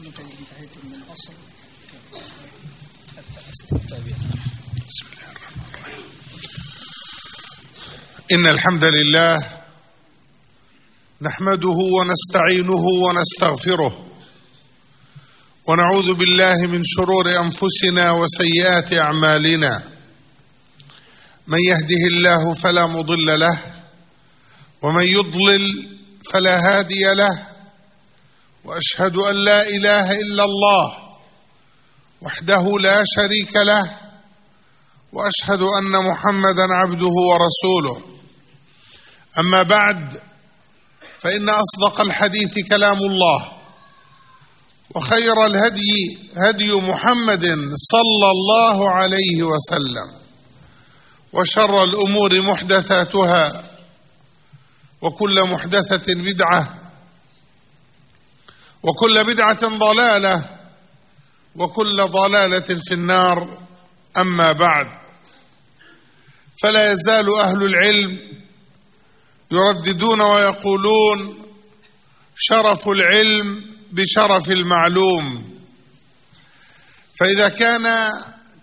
متى انتهيتم من الأصل حتى استتابع بسم الله الرحمن الرحيم إن الحمد لله نحمده ونستعينه ونستغفره ونعوذ بالله من شرور أنفسنا وسيئات أعمالنا. من يهده الله فلا مضل له ومن يضلل فلا هادي له وأشهد أن لا إله إلا الله وحده لا شريك له وأشهد أن محمدا عبده ورسوله. أما بعد فإن أصدق الحديث كلام الله وخير الهدي هدي محمد صلى الله عليه وسلم وشر الأمور محدثاتها وكل محدثة بدعة وكل بدعة ضلالة وكل ضلالة في النار. أما بعد فلا يزال أهل العلم يرددون ويقولون شرف العلم بشرف المعلوم. فإذا كان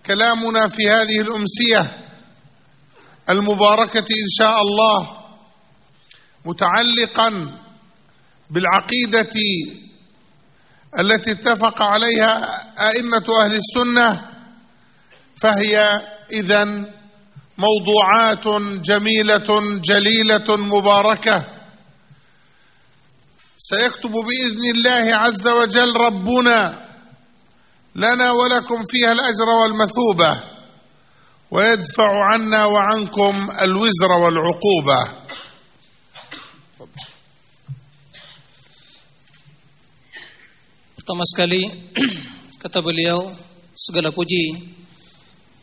كلامنا في هذه الأمسية المباركة إن شاء الله متعلقا بالعقيدة التي اتفق عليها أئمة أهل السنة فهي اذا موضوعات جميلة جليلة مباركة. سيكتب بإذن الله عز وجل ربنا لنا ولكم فيها الأجر والمثوبة ويدفع عنا وعنكم الوزر والعقوبة. Pertama sekali kata beliau segala puji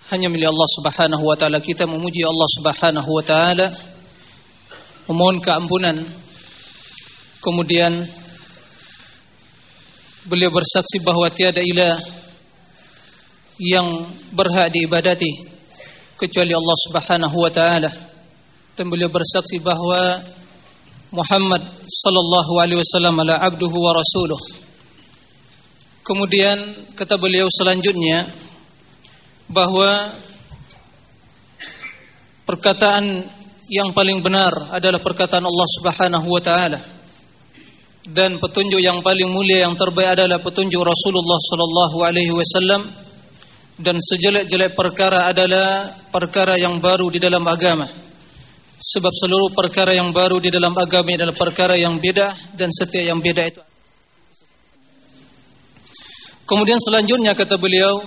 hanya milik Allah Subhanahu wa taala. Kita memuji Allah Subhanahu wa taala memohon keampunan. Kemudian beliau bersaksi bahwa tiada ilah yang berhak diibadati kecuali Allah Subhanahu wa taala. Dan beliau bersaksi bahwa Muhammad sallallahu alaihi wasallam adalah abduhu wa rasuluh. Kemudian kata beliau selanjutnya bahwa perkataan yang paling benar adalah perkataan Allah Subhanahu wa taala. Dan petunjuk yang paling mulia yang terbaik adalah petunjuk Rasulullah sallallahu alaihi wasallam. Dan sejelek-jelek perkara adalah perkara yang baru di dalam agama. Sebab seluruh perkara yang baru di dalam agama adalah perkara yang beda dan setiap yang beda itu Kemudian selanjutnya kata beliau,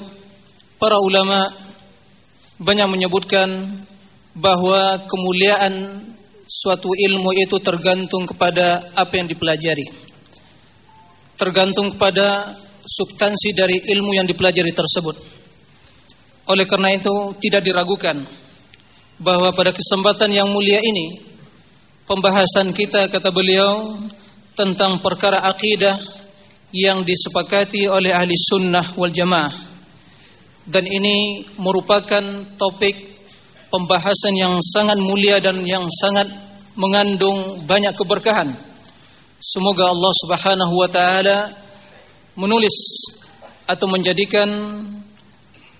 para ulama banyak menyebutkan bahwa kemuliaan suatu ilmu itu tergantung kepada apa yang dipelajari. Tergantung kepada substansi dari ilmu yang dipelajari tersebut. Oleh karena itu tidak diragukan bahwa pada kesempatan yang mulia ini pembahasan kita kata beliau tentang perkara akidah yang disepakati oleh ahli sunnah wal jamaah. Dan ini merupakan topik pembahasan yang sangat mulia dan yang sangat mengandung banyak keberkahan. Semoga Allah Subhanahu wa taala menulis atau menjadikan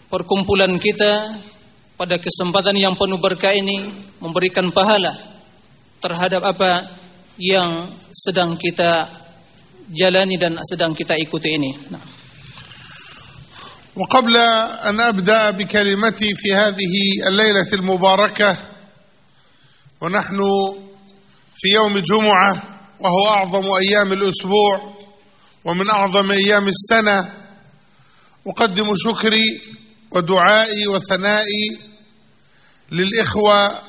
perkumpulan kita pada kesempatan yang penuh berkah ini memberikan pahala terhadap apa yang sedang kita jalani dan sedang kita ikuti ini. Nah. وقبل أن أبدأ بكلمتي في هذه الليلة المباركة ونحن في يوم جمعة وهو أعظم أيام الأسبوع ومن أعظم أيام السنة أقدم شكري ودعائي وثنائي للإخوة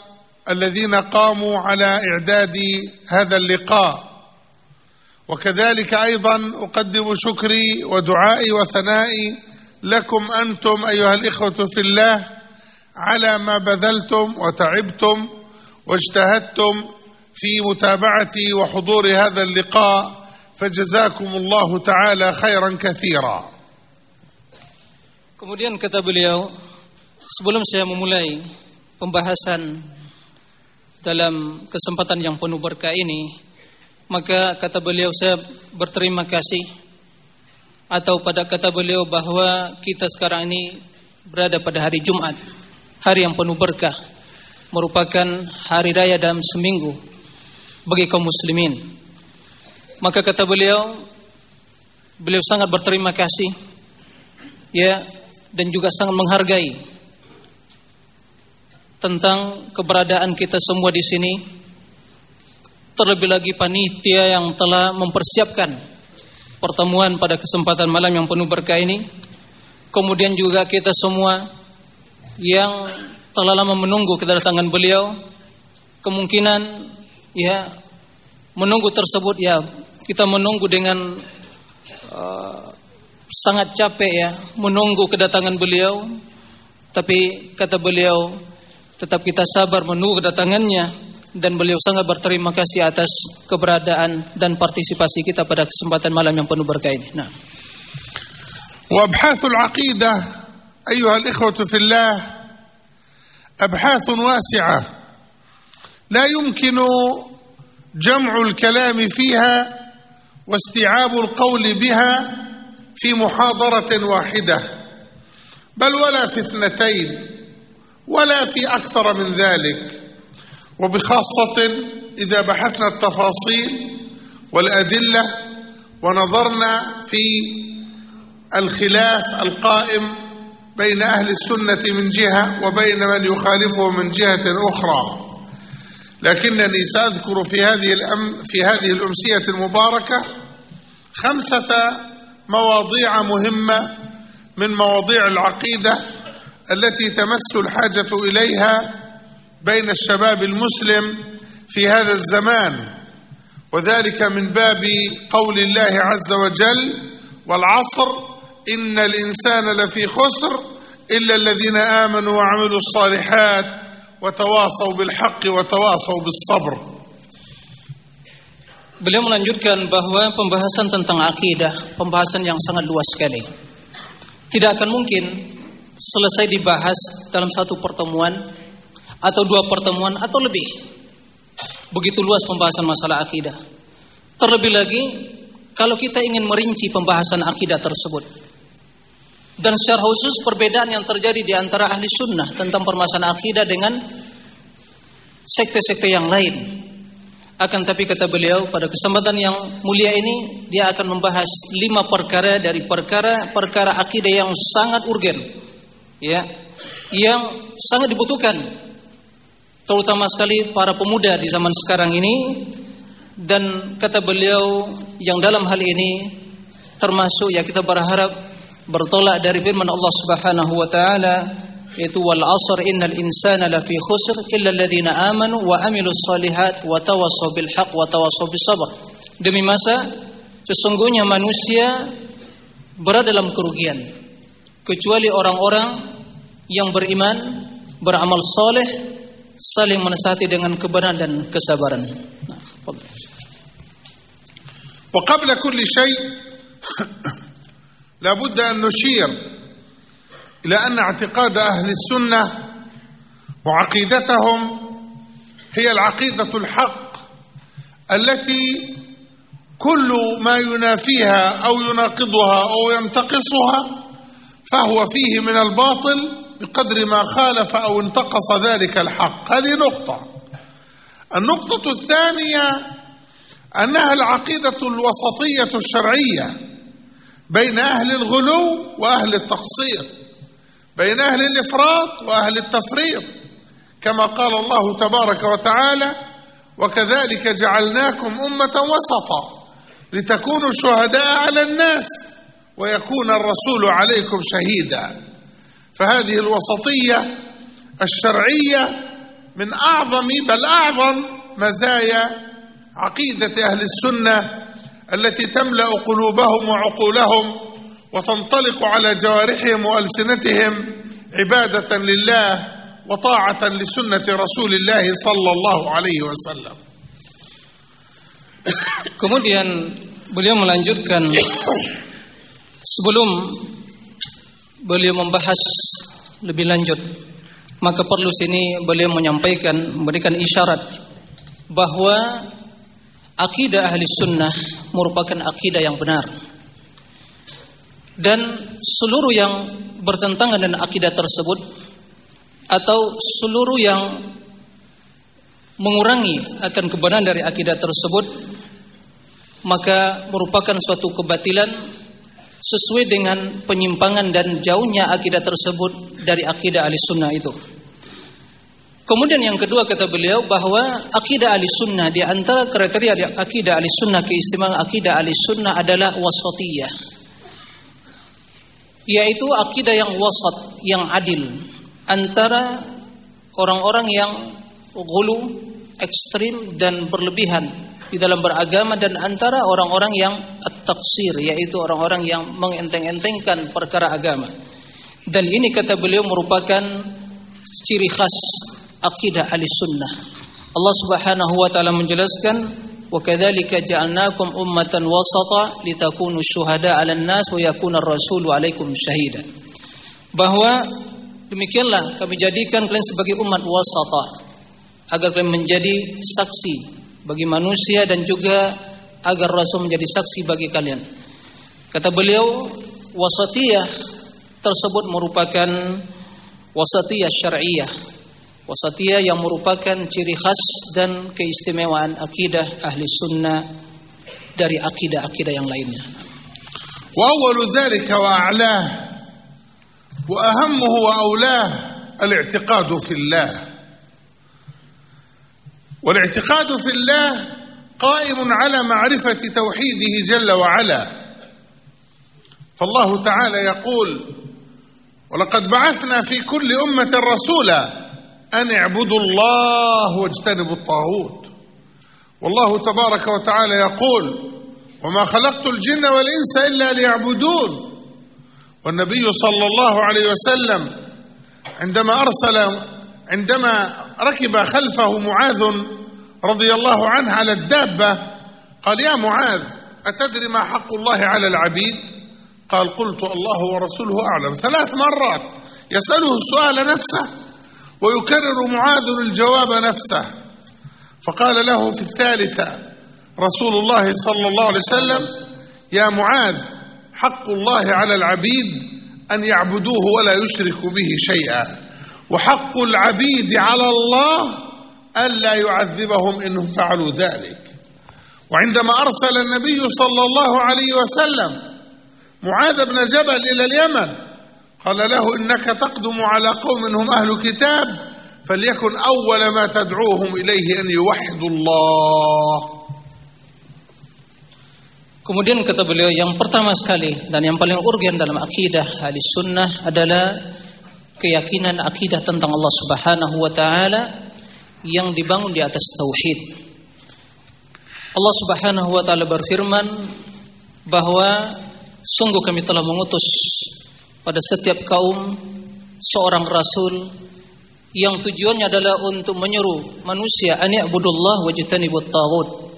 الذين قاموا على إعداد هذا اللقاء وكذلك أيضا أقدم شكري ودعائي وثنائي لكم أنتم أيها الإخوة في الله على ما بذلتم وتعبتم واجتهدتم في متابعه وحضور هذا اللقاء فجزاكم الله تعالى خيرا كثيرا. Kemudian kata beliau, sebelum saya memulai pembahasan dalam kesempatan yang penuh berkah ini, maka kata beliau saya berterima kasih atau pada kata beliau bahwa kita sekarang ini berada pada hari Jumat, hari yang penuh berkah, merupakan hari raya dalam seminggu bagi kaum muslimin. Maka kata beliau, beliau sangat berterima kasih ya dan juga sangat menghargai tentang keberadaan kita semua di sini. Terlebih lagi panitia yang telah mempersiapkan pertemuan pada kesempatan malam yang penuh berkah ini. Kemudian juga kita semua yang telah lama menunggu kedatangan beliau, kemungkinan ya menunggu tersebut ya kita menunggu dengan uh, sangat capek ya menunggu kedatangan beliau. Tapi kata beliau tetap kita sabar menunggu kedatangannya dan beliau sangat berterima kasih atas keberadaan dan partisipasi kita pada kesempatan malam yang penuh berkah ini. Nah. وابحاث العقيدة أيها الإخوة في الله أبحاث واسعة لا يمكن جمع الكلام فيها واستيعاب القول بها في محاضرة واحدة بل ولا في اثنتين ولا في أكثر من ذلك وبخاصة إذا بحثنا التفاصيل والأدلة ونظرنا في الخلاف القائم بين أهل السنة من جهة وبين من يخالفه من جهة أخرى. لكنني سأذكر في هذه الأم في هذه الأمسية المباركة خمسة مواضيع مهمة من مواضيع العقيدة التي تمس الحاجة إليها بين الشباب المسلم في هذا الزمان وذلك من باب قول الله عز وجل والعصر إن الإنسان لفي خسر إلا الذين آمنوا وعملوا الصالحات وتواصوا بالحق وتواصوا بالصبر Beliau melanjutkan bahwa pembahasan tentang akidah, pembahasan yang sangat luas sekali. Tidak akan mungkin selesai dibahas dalam satu pertemuan atau dua pertemuan atau lebih. Begitu luas pembahasan masalah akidah. Terlebih lagi kalau kita ingin merinci pembahasan akidah tersebut. Dan secara khusus perbedaan yang terjadi di antara ahli sunnah tentang permasalahan akidah dengan sekte-sekte yang lain. Akan tapi kata beliau pada kesempatan yang mulia ini dia akan membahas lima perkara dari perkara-perkara akidah yang sangat urgen, ya, yang sangat dibutuhkan terutama sekali para pemuda di zaman sekarang ini dan kata beliau yang dalam hal ini termasuk ya kita berharap bertolak dari firman Allah Subhanahu wa taala yaitu wal asr innal insana lafi khusr illa alladziina amanu wa amilus solihat wa tawassaw bil haqq wa tawassaw bis sabr demi masa sesungguhnya manusia berada dalam kerugian kecuali orang-orang yang beriman beramal soleh saling menasihati dengan kebenaran dan kesabaran. وقبل كل شيء لابد أن نشير إلى أن اعتقاد أهل السنة وعقيدتهم هي العقيدة الحق التي كل ما ينافيها أو يناقضها أو ينتقصها فهو فيه من الباطل بقدر ما خالف أو انتقص ذلك الحق. هذه نقطة. النقطة الثانية أنها العقيدة الوسطية الشرعية بين أهل الغلو وأهل التقصير بين أهل الإفراط وأهل التفريط كما قال الله تبارك وتعالى وكذلك جعلناكم أمة وسطا لتكونوا شهداء على الناس ويكون الرسول عليكم شهيدا. فهذه الوسطية الشرعية من أعظم بل أعظم مزايا عقيدة أهل السنة التي تملأ قلوبهم وعقولهم وتنطلق على جوارحهم وألسنتهم عبادة لله وطاعة لسنة رسول الله صلى الله عليه وسلم. Kemudian beliau melanjutkan sebelum beliau membahas lebih lanjut maka perlu sini beliau menyampaikan memberikan isyarat bahwa akidah ahli sunnah merupakan akidah yang benar. Dan seluruh yang bertentangan dengan akidah tersebut atau seluruh yang mengurangi akan kebenaran dari akidah tersebut maka merupakan suatu kebatilan sesuai dengan penyimpangan dan jauhnya akidah tersebut dari akidah ahli sunnah itu. Kemudian yang kedua kata beliau bahwa akidah ahli sunnah di antara kriteria akidah ahli sunnah keistimewaan akidah ahli sunnah adalah wasatiyah. Yaitu akidah yang wasat, yang adil antara orang-orang yang gulu, ekstrim dan berlebihan di dalam beragama dan antara orang-orang yang at-taqsir yaitu orang-orang yang mengenteng-entengkan perkara agama. Dan ini kata beliau merupakan ciri khas akidah ahli sunnah. Allah Subhanahu wa taala menjelaskan ja'alnakum ummatan wasata litakunu syuhada 'alan nas wa yakuna ar-rasulu 'alaikum syahida. Bahwa demikianlah kami jadikan kalian sebagai umat wasata agar kalian menjadi saksi bagi manusia dan juga agar Rasul menjadi saksi bagi kalian. Kata beliau, wasatiyah tersebut merupakan wasatiyah syariah, wasatiyah yang merupakan ciri khas dan keistimewaan akidah ahli sunnah dari akidah-akidah yang lainnya. Wa awwalu dzalika wa a'lah wa ahammuhu wa aulah al-i'tiqadu fillah. والاعتقاد في الله قائم على معرفة توحيده جل وعلا. فالله تعالى يقول ولقد بعثنا في كل أمة رسولا أن اعبدوا الله واجتنبوا الطاغوت. والله تبارك وتعالى يقول وما خلقت الجن والإنس إلا ليعبدون. والنبي صلى الله عليه وسلم عندما أرسل عندما ركب خلفه معاذ رضي الله عنه على الدابة قال يا معاذ أتدري ما حق الله على العبيد؟ قال قلت الله ورسوله أعلم. ثلاث مرات يسأله السؤال نفسه ويكرر معاذ الجواب نفسه. فقال له في الثالثة رسول الله صلى الله عليه وسلم يا معاذ حق الله على العبيد أن يعبدوه ولا يشركوا به شيئا. وحق العبيد على الله ألا يعذبهم إنهم فعلوا ذلك. وعندما أرسل النبي صلى الله عليه وسلم معاذ بن جبل إلى اليمن قال له إنك تقدم على قوم هم أهل كتاب فليكن أول ما تدعوهم إليه أن يوحدوا الله. Kemudian kata beliau yang pertama sekali dan yang paling urgen dalam akidah ahli sunnah adalah keyakinan akidah tentang Allah Subhanahu wa taala yang dibangun di atas tauhid. Allah Subhanahu wa taala berfirman bahwa sungguh kami telah mengutus pada setiap kaum seorang rasul yang tujuannya adalah untuk menyeru manusia an ya'budullah wajtanibut taghut.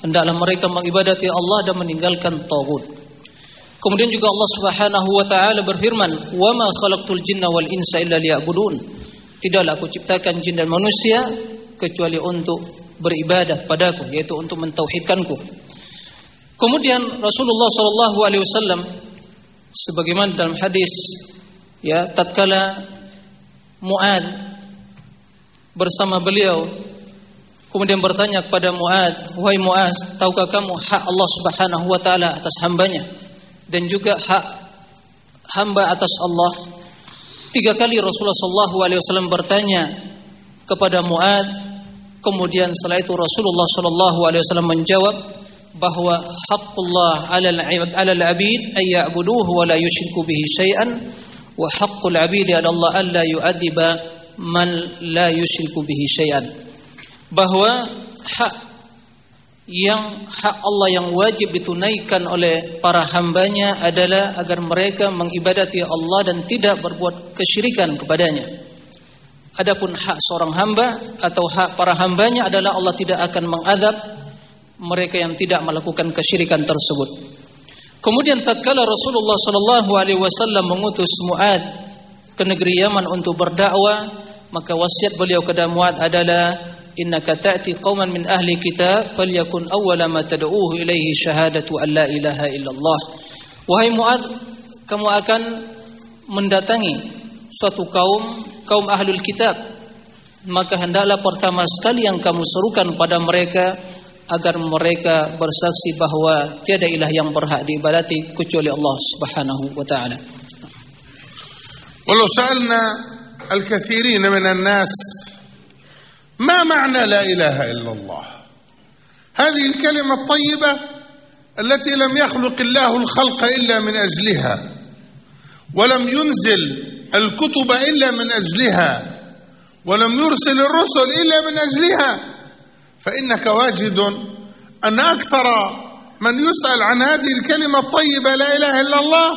Hendaklah mereka mengibadati Allah dan meninggalkan taghut. Kemudian juga Allah Subhanahu wa taala berfirman, "Wa ma khalaqtul jinna wal insa illa liya'budun." Tidaklah aku ciptakan jin dan manusia kecuali untuk beribadah padaku, yaitu untuk mentauhidkanku. Kemudian Rasulullah Shallallahu Alaihi Wasallam sebagaimana dalam hadis ya tatkala Muad bersama beliau kemudian bertanya kepada Muad, wahai Muad, tahukah kamu hak Allah Subhanahu Wa Taala atas hambanya dan juga hak hamba atas Allah. Tiga kali Rasulullah Wasallam bertanya kepada Muad, kemudian setelah itu Rasulullah Wasallam menjawab bahwa haqqullah ala al-abid ay ya'buduhu wa la yushriku bihi syai'an wa haqqul abid ala Allah alla yu'adiba man la yushriku bihi syai'an. Bahwa hak yang hak Allah yang wajib ditunaikan oleh para hambanya adalah agar mereka mengibadati Allah dan tidak berbuat kesyirikan kepadanya. Adapun hak seorang hamba atau hak para hambanya adalah Allah tidak akan mengadab mereka yang tidak melakukan kesyirikan tersebut. Kemudian tatkala Rasulullah Shallallahu Alaihi Wasallam mengutus Muad ke negeri Yaman untuk berdakwah, maka wasiat beliau kepada Muad adalah innaka ta'ti qauman min ahli kitab falyakun awwala ma tad'uuhu ilaihi syahadatu an la ilaha illallah wahai Muad kamu akan mendatangi suatu kaum kaum ahlul kitab maka hendaklah pertama sekali yang kamu serukan pada mereka agar mereka bersaksi bahwa tiada ilah yang berhak diibadati kecuali Allah Subhanahu wa taala. Walau sa'alna al-kathirin min an-nas ما معنى لا إله إلا الله؟ هذه الكلمة الطيبة التي لم يخلق الله الخلق إلا من أجلها ولم ينزل الكتب إلا من أجلها ولم يرسل الرسل إلا من أجلها. فإنك واجد أن أكثر من يسأل عن هذه الكلمة الطيبة لا إله إلا الله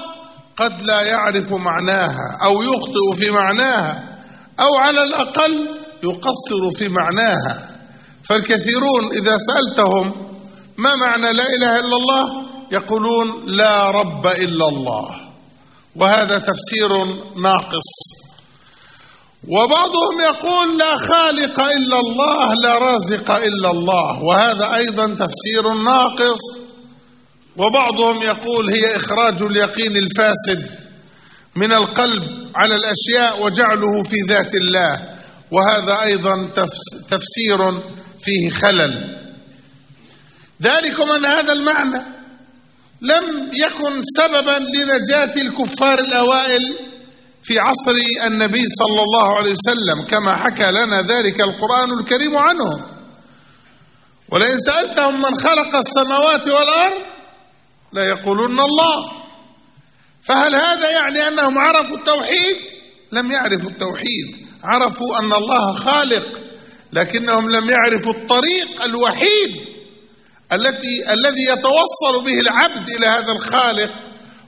قد لا يعرف معناها أو يخطئ في معناها أو على الأقل يقصر في معناها. فالكثيرون إذا سألتهم ما معنى لا إله إلا الله يقولون لا رب إلا الله. وهذا تفسير ناقص. وبعضهم يقول لا خالق إلا الله لا رازق إلا الله. وهذا أيضا تفسير ناقص. وبعضهم يقول هي إخراج اليقين الفاسد من القلب على الأشياء وجعله في ذات الله. وهذا أيضا تفسير فيه خلل. ذلكم أن هذا المعنى. لم يكن سببا لنجاة الكفار الأوائل في عصر النبي صلى الله عليه وسلم كما حكى لنا ذلك القرآن الكريم عنهم ولئن سألتهم من خلق السماوات والأرض لا يقولون الله. فهل هذا يعني أنهم عرفوا التوحيد؟ لم يعرفوا التوحيد. عرفوا أن الله خالق لكنهم لم يعرفوا الطريق الوحيد التي الذي يتوصل به العبد إلى هذا الخالق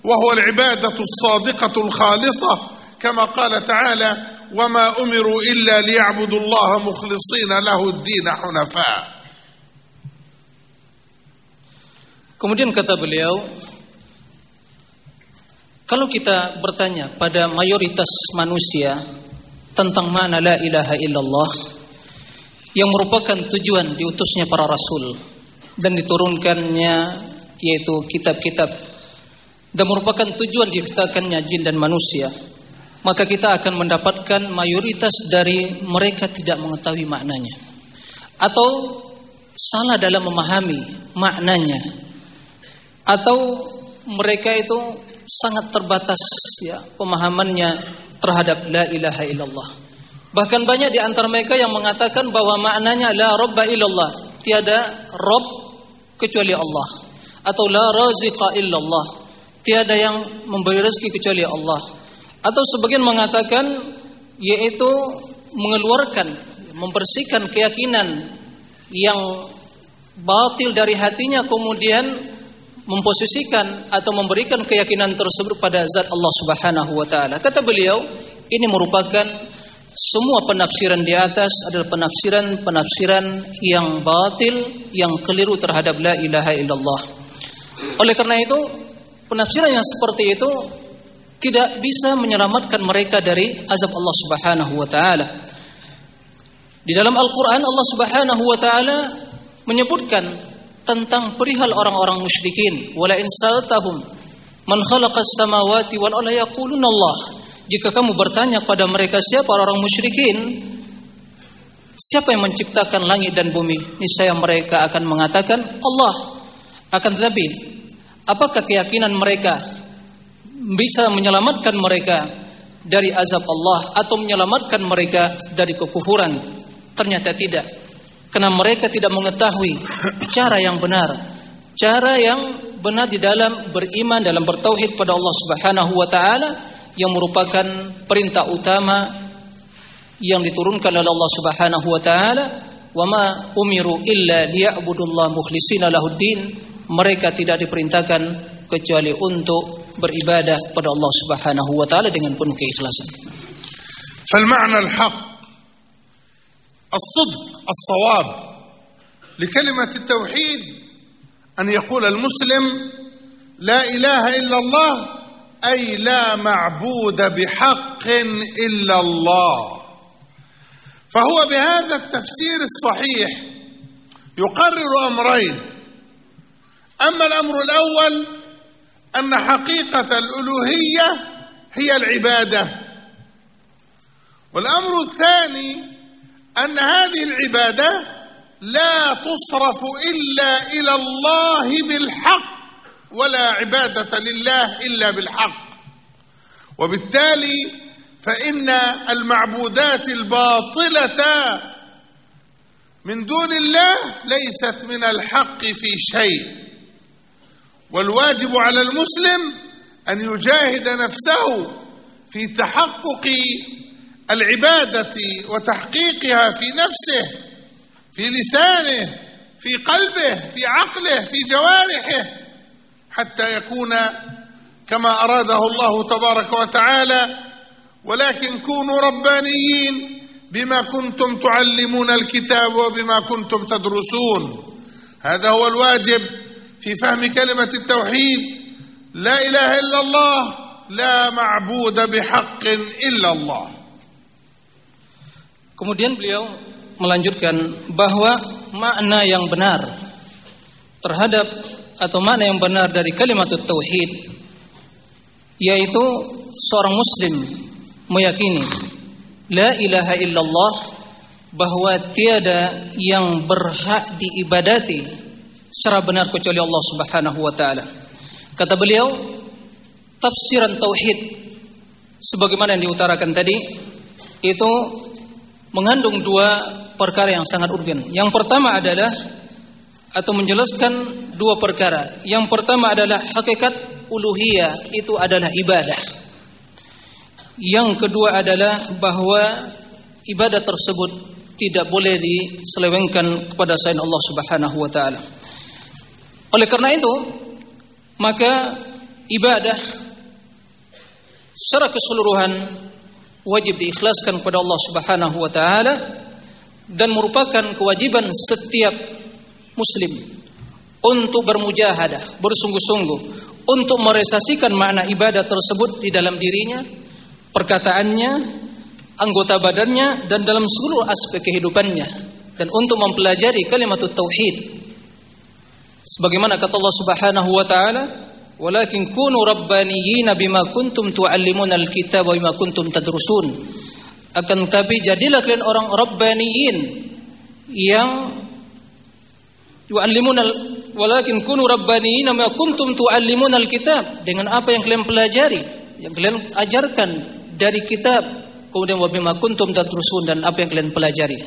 وهو العبادة الصادقة الخالصة كما قال تعالى وما أمروا إلا ليعبدوا الله مخلصين له الدين حنفاء. Kemudian kata beliau, kalau kita bertanya pada mayoritas manusia tentang mana la ilaha illallah yang merupakan tujuan diutusnya para rasul dan diturunkannya yaitu kitab-kitab dan merupakan tujuan diciptakannya jin dan manusia maka kita akan mendapatkan mayoritas dari mereka tidak mengetahui maknanya. Atau salah dalam memahami maknanya. Atau mereka itu sangat terbatas ya pemahamannya terhadap la ilaha illallah. Bahkan banyak di antara mereka yang mengatakan bahwa maknanya la robba illallah, tiada rob kecuali Allah atau la raziqa illallah, tiada yang memberi rezeki kecuali Allah. Atau sebagian mengatakan yaitu mengeluarkan membersihkan keyakinan yang batil dari hatinya kemudian memposisikan atau memberikan keyakinan tersebut pada zat Allah Subhanahu wa taala. Kata beliau, ini merupakan semua penafsiran di atas adalah penafsiran-penafsiran yang batil, yang keliru terhadap la ilaha illallah. Oleh karena itu, penafsiran yang seperti itu tidak bisa menyelamatkan mereka dari azab Allah Subhanahu wa taala. Di dalam Al-Qur'an Allah Subhanahu wa taala menyebutkan tentang perihal orang-orang musyrikin. Wala in saltahum man khalaqas samawati wal arda yaquluna Allah. Jika kamu bertanya pada mereka siapa orang musyrikin? Siapa yang menciptakan langit dan bumi? Niscaya mereka akan mengatakan Allah akan tetapi apakah keyakinan mereka bisa menyelamatkan mereka dari azab Allah atau menyelamatkan mereka dari kekufuran? Ternyata tidak karena mereka tidak mengetahui cara yang benar, cara yang benar di dalam beriman dalam bertauhid pada Allah Subhanahu wa taala yang merupakan perintah utama yang diturunkan oleh Allah Subhanahu wa taala. Wama umiru illa liya'budullaha mukhlishina lahuddin mereka tidak diperintahkan kecuali untuk beribadah pada Allah Subhanahu wa taala dengan penuh keikhlasan. Fal ma'na الصدق الصواب. لكلمة التوحيد أن يقول المسلم لا إله إلا الله أي لا معبود بحق إلا الله. فهو بهذا التفسير الصحيح يقرر أمرين. أما الأمر الأول أن حقيقة الألوهية هي العبادة. والأمر الثاني أن هذه العبادة لا تصرف إلا إلى الله بالحق ولا عبادة لله إلا بالحق. وبالتالي فإن المعبودات الباطلة من دون الله ليست من الحق في شيء. والواجب على المسلم أن يجاهد نفسه في تحقق العبادة وتحقيقها في نفسه في لسانه في قلبه في عقله في جوارحه حتى يكون كما أراده الله تبارك وتعالى ولكن كونوا ربانيين بما كنتم تعلمون الكتاب وبما كنتم تدرسون. هذا هو الواجب في فهم كلمة التوحيد. لا إله إلا الله لا معبود بحق إلا الله. Kemudian beliau melanjutkan bahwa makna yang benar terhadap atau makna yang benar dari kalimat tauhid yaitu seorang muslim meyakini la ilaha illallah bahwa tiada yang berhak diibadati secara benar kecuali Allah Subhanahu wa taala. Kata beliau, tafsiran tauhid sebagaimana yang diutarakan tadi itu mengandung dua perkara yang sangat urgen. Yang pertama adalah atau menjelaskan dua perkara. Yang pertama adalah hakikat uluhiyah itu adalah ibadah. Yang kedua adalah bahwa ibadah tersebut tidak boleh diselewengkan kepada selain Allah Subhanahu wa taala. Oleh karena itu, maka ibadah secara keseluruhan wajib diikhlaskan kepada Allah Subhanahu wa taala dan merupakan kewajiban setiap muslim untuk bermujahadah, bersungguh-sungguh untuk merealisasikan makna ibadah tersebut di dalam dirinya, perkataannya, anggota badannya dan dalam seluruh aspek kehidupannya dan untuk mempelajari kalimat tauhid. Sebagaimana kata Allah Subhanahu wa taala, Walakin kunu rabbaniyina bima kuntum tu'allimun al-kitab wa bima kuntum tadrusun. Akan tapi jadilah kalian orang rabbaniyin yang tuallimuna walakin kunu rabbaniyina bima kuntum tu'allimun al-kitab dengan apa yang kalian pelajari, yang kalian ajarkan dari kitab, kemudian wa bima kuntum tadrusun dan apa yang kalian pelajari.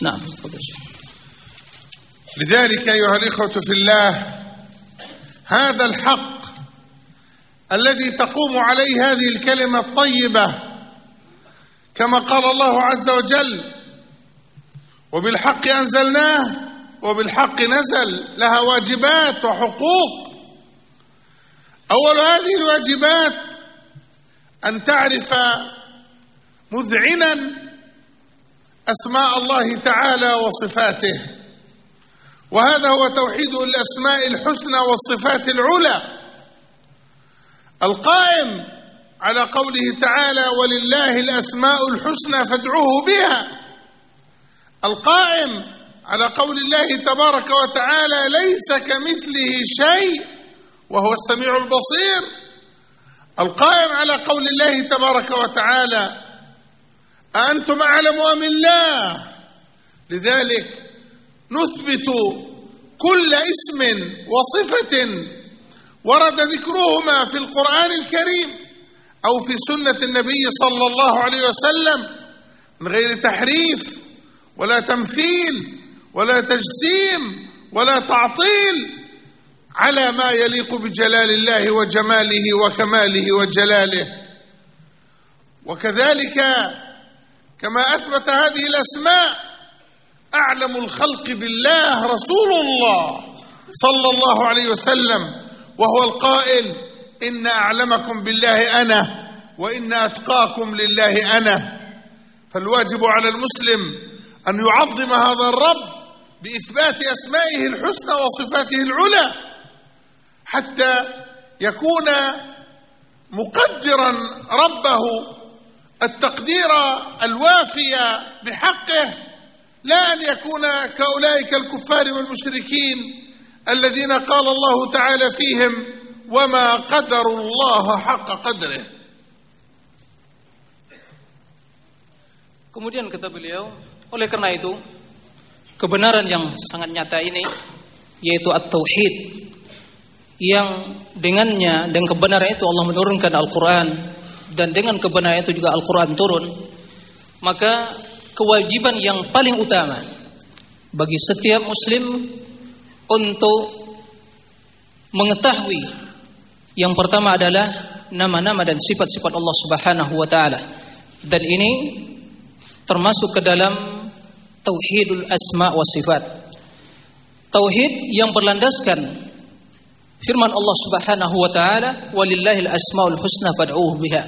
Nah, Lidhalika ayuha al-ikhwatu fillah هذا الحق الذي تقوم عليه هذه الكلمة الطيبة كما قال الله عز وجل وبالحق أنزلناه وبالحق نزل لها واجبات وحقوق. أول هذه الواجبات أن تعرف مذعنا أسماء الله تعالى وصفاته. وهذا هو توحيد الأسماء الحسنى والصفات العلى. القائم على قوله تعالى ولله الأسماء الحسنى فادعوه بها. القائم على قول الله تبارك وتعالى ليس كمثله شيء وهو السميع البصير. القائم على قول الله تبارك وتعالى أأنتم أعلم أم الله؟ لذلك نثبت كل اسم وصفة ورد ذكرهما في القرآن الكريم أو في سنة النبي صلى الله عليه وسلم من غير تحريف ولا تمثيل ولا تجسيم ولا تعطيل على ما يليق بجلال الله وجماله وكماله وجلاله. وكذلك كما أثبت هذه الأسماء أعلم الخلق بالله رسول الله صلى الله عليه وسلم وهو القائل إن أعلمكم بالله أنا وإن أتقاكم لله أنا. فالواجب على المسلم أن يعظم هذا الرب بإثبات أسمائه الحسنى وصفاته العلى حتى يكون مقدرا ربه التقدير الوافي بحقه لا أن يكون كأولئك الكفار والمشركين الذين قال الله تعالى فيهم وما قدر الله حق قدره Kemudian kata beliau, oleh karena itu kebenaran yang sangat nyata ini yaitu at-tauhid yang dengannya dan kebenaran itu Allah menurunkan Al-Qur'an dan dengan kebenaran itu juga Al-Qur'an turun maka kewajiban yang paling utama bagi setiap muslim untuk mengetahui yang pertama adalah nama-nama dan sifat-sifat Allah Subhanahu wa taala. Dan ini termasuk ke dalam tauhidul asma wa sifat. Tauhid yang berlandaskan firman Allah Subhanahu wa taala, "Walillahil asmaul husna fad'uuhu biha."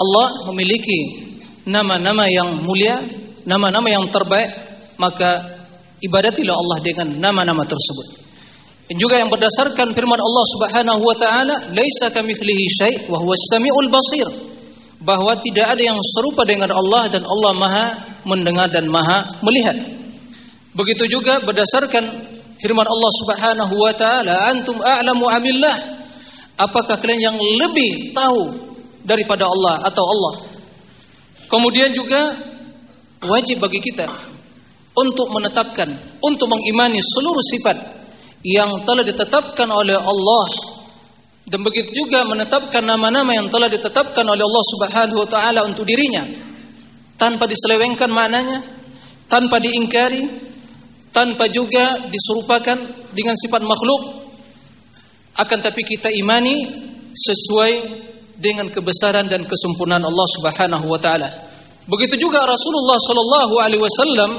Allah memiliki nama-nama yang mulia, nama-nama yang terbaik, maka ibadatilah Allah dengan nama-nama tersebut. Dan juga yang berdasarkan firman Allah Subhanahu wa taala, "Laisa kamitslihi syai' wa samiul basir." Bahwa tidak ada yang serupa dengan Allah dan Allah Maha mendengar dan Maha melihat. Begitu juga berdasarkan firman Allah Subhanahu wa taala, "Antum a'lamu amillah." Apakah kalian yang lebih tahu daripada Allah atau Allah? Kemudian juga wajib bagi kita untuk menetapkan, untuk mengimani seluruh sifat yang telah ditetapkan oleh Allah dan begitu juga menetapkan nama-nama yang telah ditetapkan oleh Allah Subhanahu wa taala untuk dirinya tanpa diselewengkan maknanya, tanpa diingkari, tanpa juga diserupakan dengan sifat makhluk. Akan tapi kita imani sesuai dengan kebesaran dan kesempurnaan Allah Subhanahu wa taala. Begitu juga Rasulullah sallallahu alaihi wasallam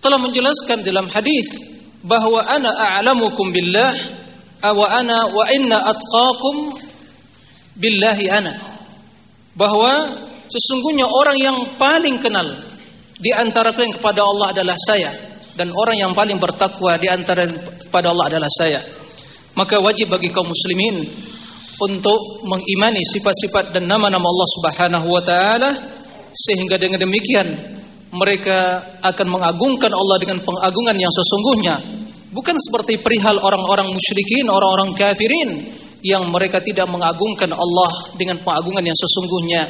telah menjelaskan dalam hadis bahwa ana a'lamukum billah wa ana wa inna atqakum billahi ana bahwa sesungguhnya orang yang paling kenal di antara kalian kepada Allah adalah saya dan orang yang paling bertakwa di antara kepada Allah adalah saya maka wajib bagi kaum muslimin untuk mengimani sifat-sifat dan nama-nama Allah Subhanahu wa taala sehingga dengan demikian mereka akan mengagungkan Allah dengan pengagungan yang sesungguhnya. Bukan seperti perihal orang-orang musyrikin orang-orang kafirin yang mereka tidak mengagungkan Allah dengan pengagungan yang sesungguhnya.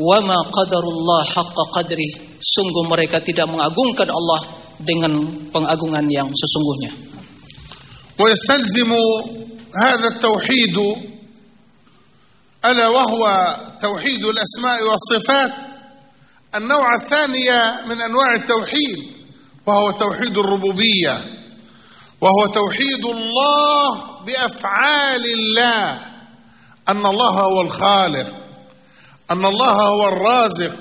Wa ma qadarullah haqqa qadri. Sungguh mereka tidak mengagungkan Allah dengan pengagungan yang sesungguhnya. Wa yastalzimu hadha huwa tauhid al-asma' wa sifat النوع الثانية من أنواع التوحيد وهو توحيد الربوبية وهو توحيد الله بأفعال الله. أن الله هو الخالق أن الله هو الرازق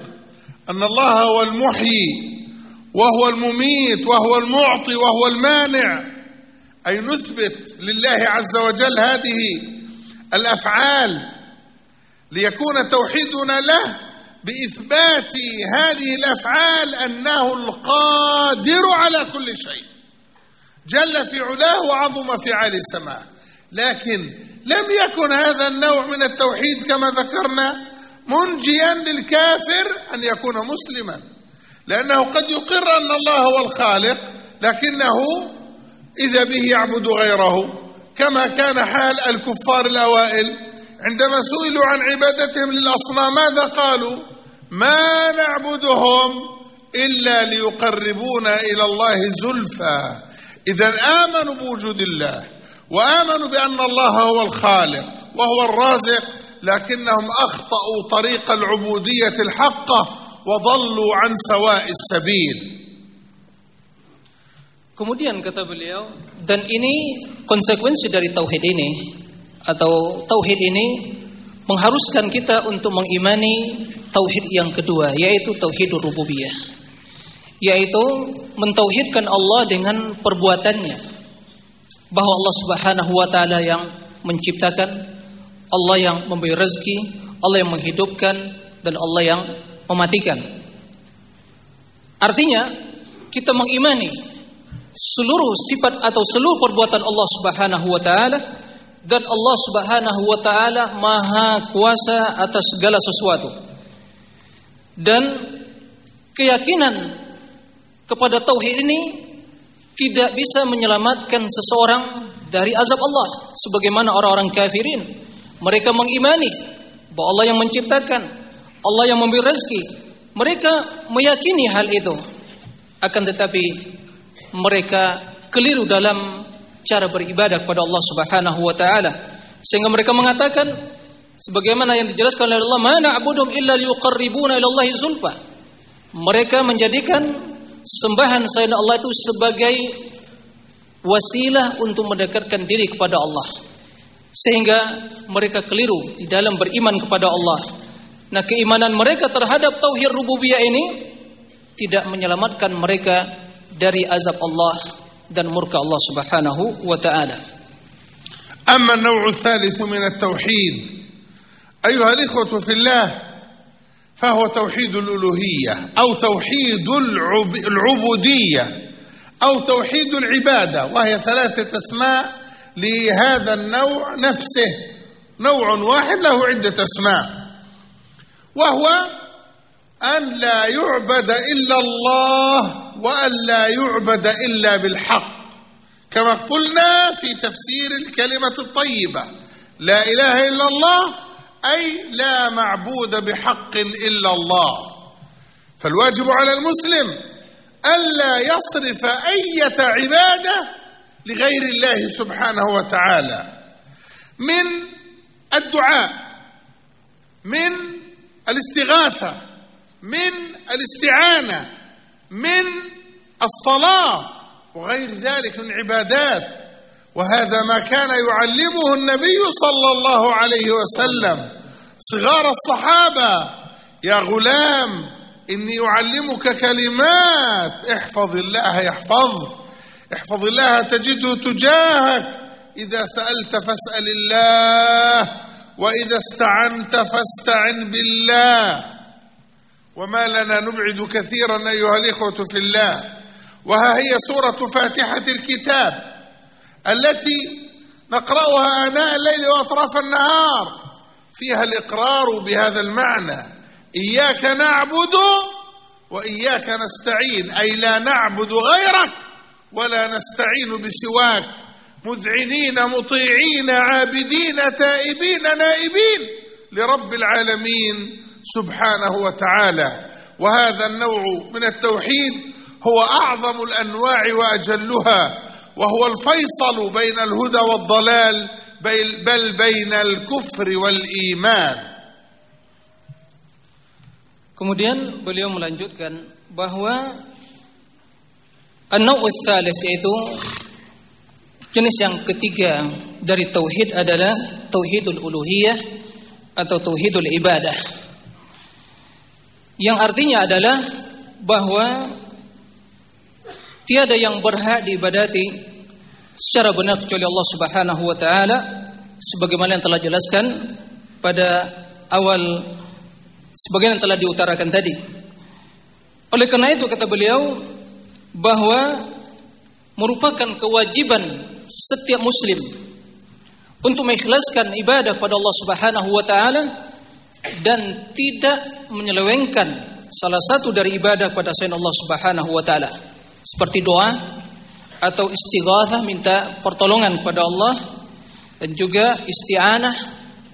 أن الله هو المحيي وهو المميت وهو المعطي وهو المانع. أي نثبت لله عز وجل هذه الأفعال ليكون توحيدنا له بإثبات هذه الأفعال أنه القادر على كل شيء. جل في علاه وعظم في عالي سماه لكن لم يكن هذا النوع من التوحيد كما ذكرنا منجيا للكافر أن يكون مسلما. لأنه قد يقر أن الله هو الخالق لكنه إذا به يعبد غيره كما كان حال الكفار الأوائل. عندما سئلوا عن عبادتهم للأصنام ماذا قالوا؟ ما نعبدهم إلا ليقربونا إلى الله زلفى. اذا آمنوا بوجود الله وآمنوا بأن الله هو الخالق وهو الرازق لكنهم أخطأوا طريق العبودية الحقة وضلوا عن سواء السبيل. Kemudian kata beliau, dan ini konsekuensi dari tauhid ini. Atau tauhid ini mengharuskan kita untuk mengimani tauhid yang kedua yaitu tauhidur rububiyah. Yaitu mentauhidkan Allah dengan perbuatannya. Bahwa Allah Subhanahu wa taala yang menciptakan Allah yang memberi rezeki Allah yang menghidupkan dan Allah yang mematikan. Artinya kita mengimani seluruh sifat atau seluruh perbuatan Allah Subhanahu wa taala dan Allah Subhanahu wa taala maha kuasa atas segala sesuatu. Dan keyakinan kepada tauhid ini tidak bisa menyelamatkan seseorang dari azab Allah sebagaimana orang-orang kafirin. Mereka mengimani bahwa Allah yang menciptakan Allah yang memberi rezeki. Mereka meyakini hal itu. Akan tetapi mereka keliru dalam cara beribadah kepada Allah Subhanahu wa taala. Sehingga mereka mengatakan sebagaimana yang dijelaskan oleh Allah mana abudum illa liqarribuna ila Allah zulfa. Mereka menjadikan sembahan selain Allah itu sebagai wasilah untuk mendekatkan diri kepada Allah. Sehingga mereka keliru di dalam beriman kepada Allah. Nah keimanan mereka terhadap tauhid rububiyah ini tidak menyelamatkan mereka dari azab Allah dan murka Allah Subhanahu wa taala أما النوع الثالث من التوحيد أيها الإخوة في الله فهو توحيد الألوهية أو توحيد العب العبودية أو توحيد العبادة وهي ثلاثة أسماء لهذا النوع نفسه. نوع واحد له عدة أسماء وهو أن لا يعبد إلا الله وأن لا يعبد إلا بالحق. كما قلنا في تفسير الكلمة الطيبة لا إله إلا الله أي لا معبود بحق إلا الله. فالواجب على المسلم ألا يصرف أية عبادة لغير الله سبحانه وتعالى. من الدعاء من الاستغاثة من الاستعانة من الصلاة وغير ذلك من عبادات وهذا ما كان يعلمه النبي صلى الله عليه وسلم. صغار الصحابة يا غلام إني أعلمك كلمات احفظ الله يحفظك احفظ الله تجده تجاهك إذا سألت فاسأل الله وإذا استعنت فاستعن بالله. وما لنا نبعد كثيرا أيها الإخوة في الله. وها هي سورة فاتحة الكتاب التي نقرأها آناء الليل وأطراف النهار. فيها الإقرار بهذا المعنى. إياك نعبد وإياك نستعين. أي لا نعبد غيرك ولا نستعين بسواك. مذعنين مطيعين عابدين تائبين نائبين لرب العالمين. سبحانه وتعالى وهذا النوع من التوحيد هو أعظم الأنواع وأجلها وهو الفيصل بين الهدى والضلال بل بين الكفر والإيمان Kemudian beliau melanjutkan bahwa an-naw'us salis yaitu jenis yang ketiga dari tauhid adalah tauhidul uluhiyah atau tauhidul ibadah. Yang artinya adalah bahwa tiada yang berhak diibadati secara benar kecuali Allah Subhanahu wa taala sebagaimana yang telah jelaskan pada awal sebagaimana yang telah diutarakan tadi. Oleh karena itu kata beliau bahwa merupakan kewajiban setiap muslim untuk mengikhlaskan ibadah pada Allah Subhanahu wa taala dan tidak menyelewengkan salah satu dari ibadah pada selain Allah Subhanahu wa taala. Seperti doa atau istighatsah minta pertolongan kepada Allah dan juga isti'anah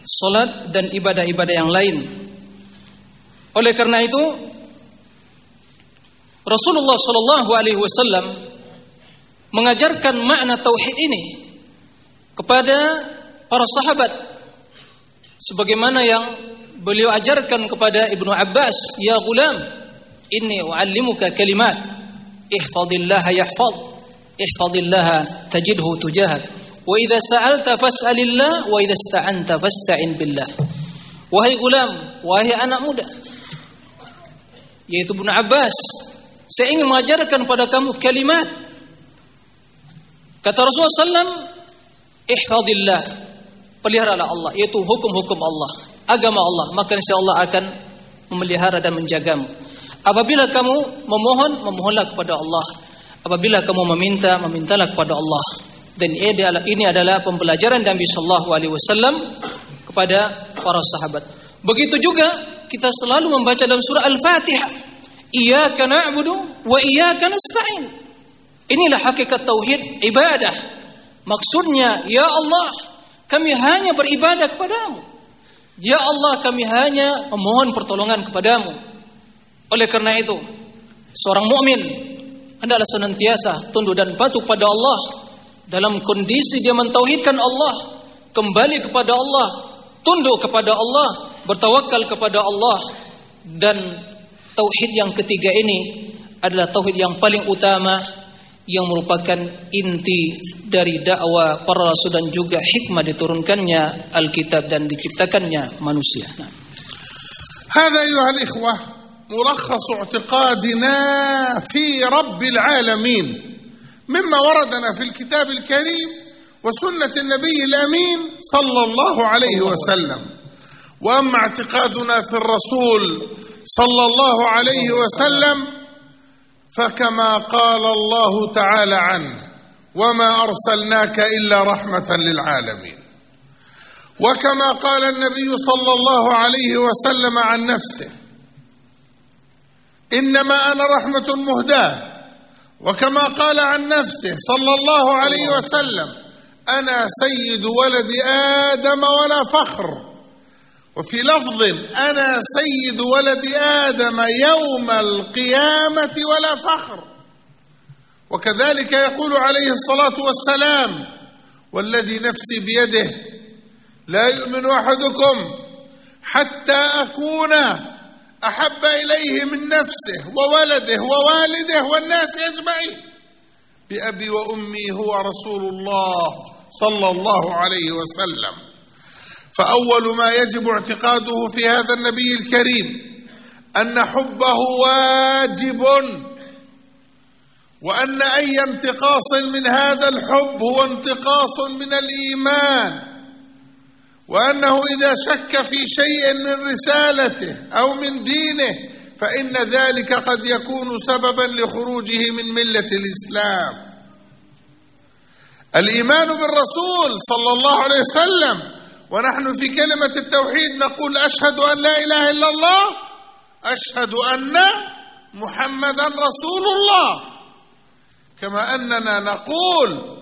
salat dan ibadah-ibadah yang lain. Oleh karena itu Rasulullah Shallallahu Alaihi Wasallam mengajarkan makna tauhid ini kepada para sahabat sebagaimana yang beliau ajarkan kepada Ibnu Abbas ya gulam inni uallimuka kalimat. Ihfazillaha yahfaz ihfazillaha tajidhu tujahak. Wa idza sa'alta fas'alillah wa idza ista'anta fasta'in billah. Wahai gulam wahai anak muda yaitu Ibnu Abbas saya ingin mengajarkan pada kamu kalimat. Kata Rasulullah sallam ihfazillah peliharalah Allah yaitu hukum-hukum Allah agama Allah maka insya Allah akan memelihara dan menjagamu. Apabila kamu memohon memohonlah kepada Allah. Apabila kamu meminta memintalah kepada Allah. Dan ini adalah pembelajaran Nabi Shallallahu Alaihi Wasallam kepada para sahabat. Begitu juga kita selalu membaca dalam surah Al-Fatihah iyyaka na'budu wa iyyaka nasta'in. Inilah hakikat tauhid ibadah. Maksudnya, ya Allah, kami hanya beribadah kepadamu. Ya Allah, kami hanya memohon pertolongan kepadamu. Oleh karena itu, seorang mukmin hendaklah senantiasa tunduk dan patuh pada Allah. Dalam kondisi dia mentauhidkan Allah, kembali kepada Allah, tunduk kepada Allah, bertawakal kepada Allah. Dan tauhid yang ketiga ini adalah tauhid yang paling utama yang merupakan inti dari dakwah para rasul dan juga hikmah diturunkannya Alkitab dan diciptakannya manusia. Nah. هذا أيها الإخوة ملخص اعتقادنا في رب العالمين مما وردنا في الكتاب الكريم وسنة النبي الأمين صلى الله عليه وسلم وأما اعتقادنا في الرسول صلى الله عليه وسلم فكما قال الله تعالى عنه وما أرسلناك إلا رحمة للعالمين. وكما قال النبي صلى الله عليه وسلم عن نفسه إنما أنا رحمة مهداة. وكما قال عن نفسه صلى الله عليه وسلم أنا سيد ولد آدم ولا فخر. وفي لفظ أنا سيد ولد آدم يوم القيامة ولا فخر. وكذلك يقول عليه الصلاة والسلام والذي نفسي بيده لا يؤمن أحدكم حتى أكون أحب إليه من نفسه وولده ووالده والناس أجمعين. بأبي وأمي هو رسول الله صلى الله عليه وسلم. فأول ما يجب اعتقاده في هذا النبي الكريم أن حبه واجب وأن أي انتقاص من هذا الحب هو انتقاص من الإيمان وأنه إذا شك في شيء من رسالته أو من دينه فإن ذلك قد يكون سببا لخروجه من ملة الإسلام. الإيمان بالرسول صلى الله عليه وسلم ونحن في كلمة التوحيد نقول أشهد أن لا إله إلا الله أشهد أن محمدا رسول الله كما أننا نقول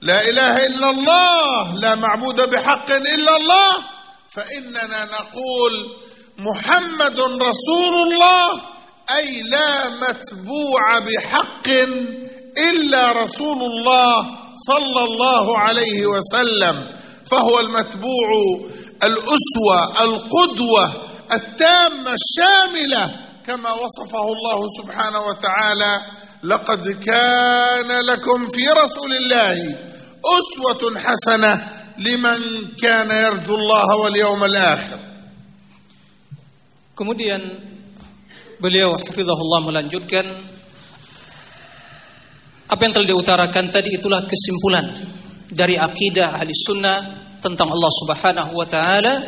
لا إله إلا الله لا معبود بحق إلا الله فإننا نقول محمد رسول الله أي لا متبوع بحق إلا رسول الله صلى الله عليه وسلم. فهو المتبوع الأسوة القدوة التامة الشاملة كما وصفه الله سبحانه وتعالى لقد كان لكم في رسول الله أسوة حسنة لمن كان يرجو الله واليوم الآخر. Kemudian beliau hafizahullah melanjutkan apa yang telah diutarakan tadi itulah kesimpulan dari akidah ahli sunnah tentang Allah Subhanahu wa taala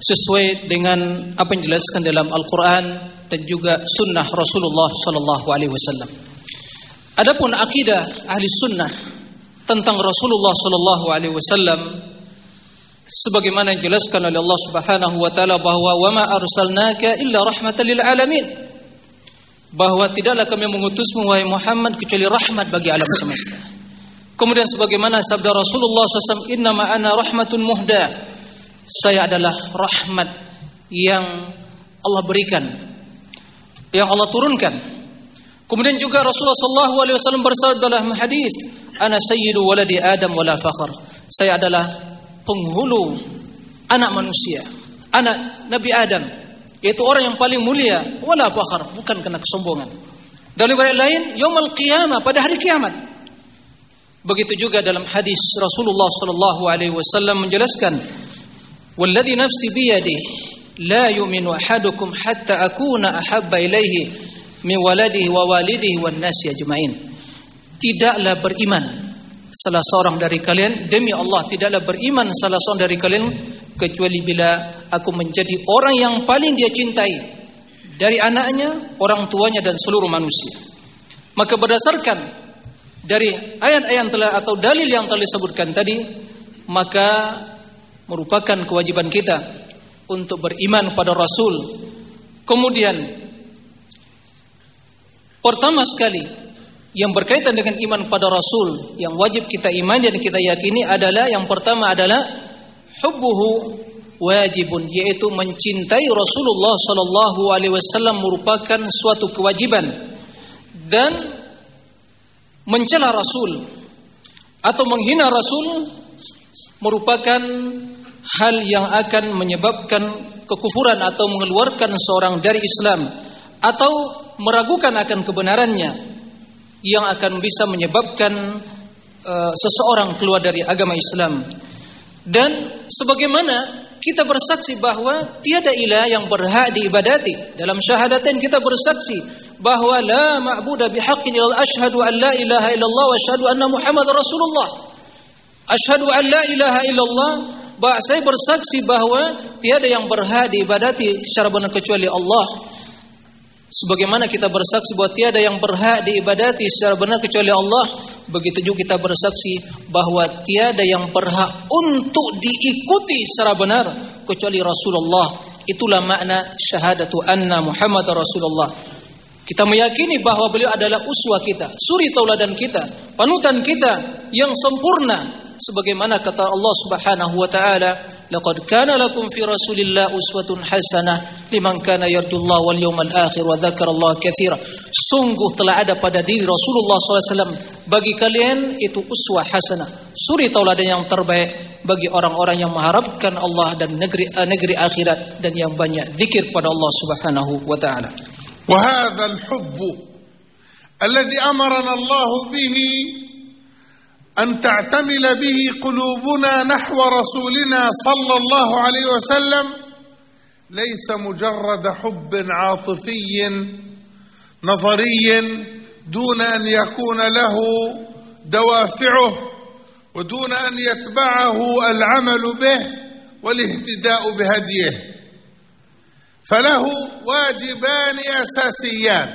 sesuai dengan apa yang dijelaskan dalam Al-Qur'an dan juga sunnah Rasulullah sallallahu alaihi wasallam. Adapun akidah ahli sunnah tentang Rasulullah sallallahu alaihi wasallam sebagaimana yang dijelaskan oleh Allah Subhanahu wa taala bahwa wa ma arsalnaka illa rahmatan lil alamin bahwa tidaklah kami mengutusmu wahai Muhammad kecuali rahmat bagi alam semesta. Kemudian sebagaimana sabda Rasulullah SAW, Inna ma'ana rahmatun muhda. Saya adalah rahmat yang Allah berikan, yang Allah turunkan. Kemudian juga Rasulullah SAW bersabda dalam hadis, Ana sayyidu waladi Adam wala fakhr. Saya adalah penghulu anak manusia, anak Nabi Adam, yaitu orang yang paling mulia, wala fakhr, bukan karena kesombongan. Dalam riwayat lain, yaumul qiyamah pada hari kiamat. Begitu juga dalam hadis Rasulullah sallallahu alaihi wasallam menjelaskan, "Walladzi nafsi biyadi la yu'minu ahadukum hatta akuna ahabba ilaihi min waladihi wa walidihi wan nasi ajmain." Tidaklah beriman salah seorang dari kalian demi Allah tidaklah beriman salah seorang dari kalian kecuali bila aku menjadi orang yang paling dia cintai dari anaknya, orang tuanya dan seluruh manusia. Maka berdasarkan dari ayat-ayat telah atau dalil yang telah disebutkan tadi maka merupakan kewajiban kita untuk beriman pada Rasul. Kemudian pertama sekali yang berkaitan dengan iman pada Rasul yang wajib kita imani dan kita yakini adalah yang pertama adalah hubbuhu wajibun yaitu mencintai Rasulullah sallallahu alaihi wasallam merupakan suatu kewajiban dan mencela Rasul atau menghina Rasul merupakan hal yang akan menyebabkan kekufuran atau mengeluarkan seorang dari Islam atau meragukan akan kebenarannya yang akan bisa menyebabkan uh, seseorang keluar dari agama Islam. Dan sebagaimana kita bersaksi bahwa tiada ilah yang berhak diibadati. Dalam syahadatain kita bersaksi bahwa la ma'budu bihaqqin illa asyhadu an la ilaha illallah wa asyhadu anna muhammadar rasulullah. Asyhadu an la ilaha illallah bah, saya bersaksi bahwa tiada yang berhak diibadati secara benar kecuali Allah. Sebagaimana kita bersaksi bahwa tiada yang berhak diibadati secara benar kecuali Allah, begitu juga kita bersaksi bahwa tiada yang berhak untuk diikuti secara benar kecuali Rasulullah. Itulah makna syahadatu anna Muhammad Rasulullah. Kita meyakini bahwa beliau adalah uswa kita, suri tauladan kita, panutan kita yang sempurna sebagaimana kata Allah Subhanahu wa taala laqad kana lakum fi rasulillah uswatun hasanah liman kana yarjullaha wal yawmal akhir wa dzakarallaha katsira sungguh telah ada pada diri Rasulullah SAW bagi kalian itu uswah hasanah suri tauladan yang terbaik bagi orang-orang yang mengharapkan Allah dan negeri eh, negeri akhirat dan yang banyak zikir pada Allah Subhanahu wa taala وهذا الحب الذي امرنا الله به أن تعتمل به قلوبنا نحو رسولنا صلى الله عليه وسلم ليس مجرد حب عاطفي نظري دون أن يكون له دوافعه ودون أن يتبعه العمل به والاهتداء بهديه. فله واجبان أساسيان.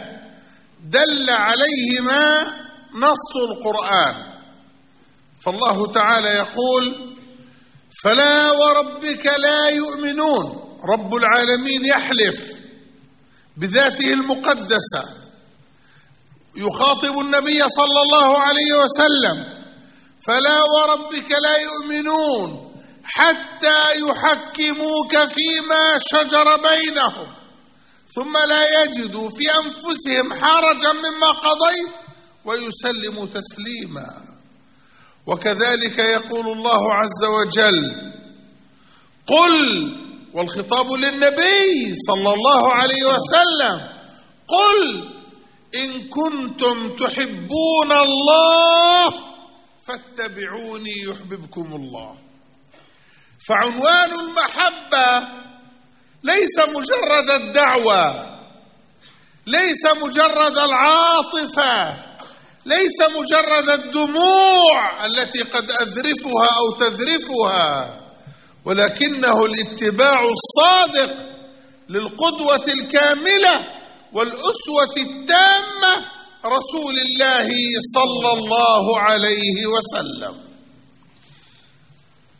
دل عليهما نص القرآن. فالله تعالى يقول فلا وربك لا يؤمنون رب العالمين يحلف بذاته المقدسة يخاطب النبي صلى الله عليه وسلم فلا وربك لا يؤمنون حتى يحكموك فيما شجر بينهم ثم لا يجدوا في أنفسهم حرجا مما قضيت ويسلموا تسليما وكذلك يقول الله عز وجل قل والخطاب للنبي صلى الله عليه وسلم قل إن كنتم تحبون الله فاتبعوني يحببكم الله. فعنوان المحبة ليس مجرد الدعوة ليس مجرد العاطفة. ليس مجرد الدموع التي قد أذرفها أو تذرفها ولكنه الاتباع الصادق للقدوة الكاملة والأسوة التامة رسول الله صلى الله عليه وسلم.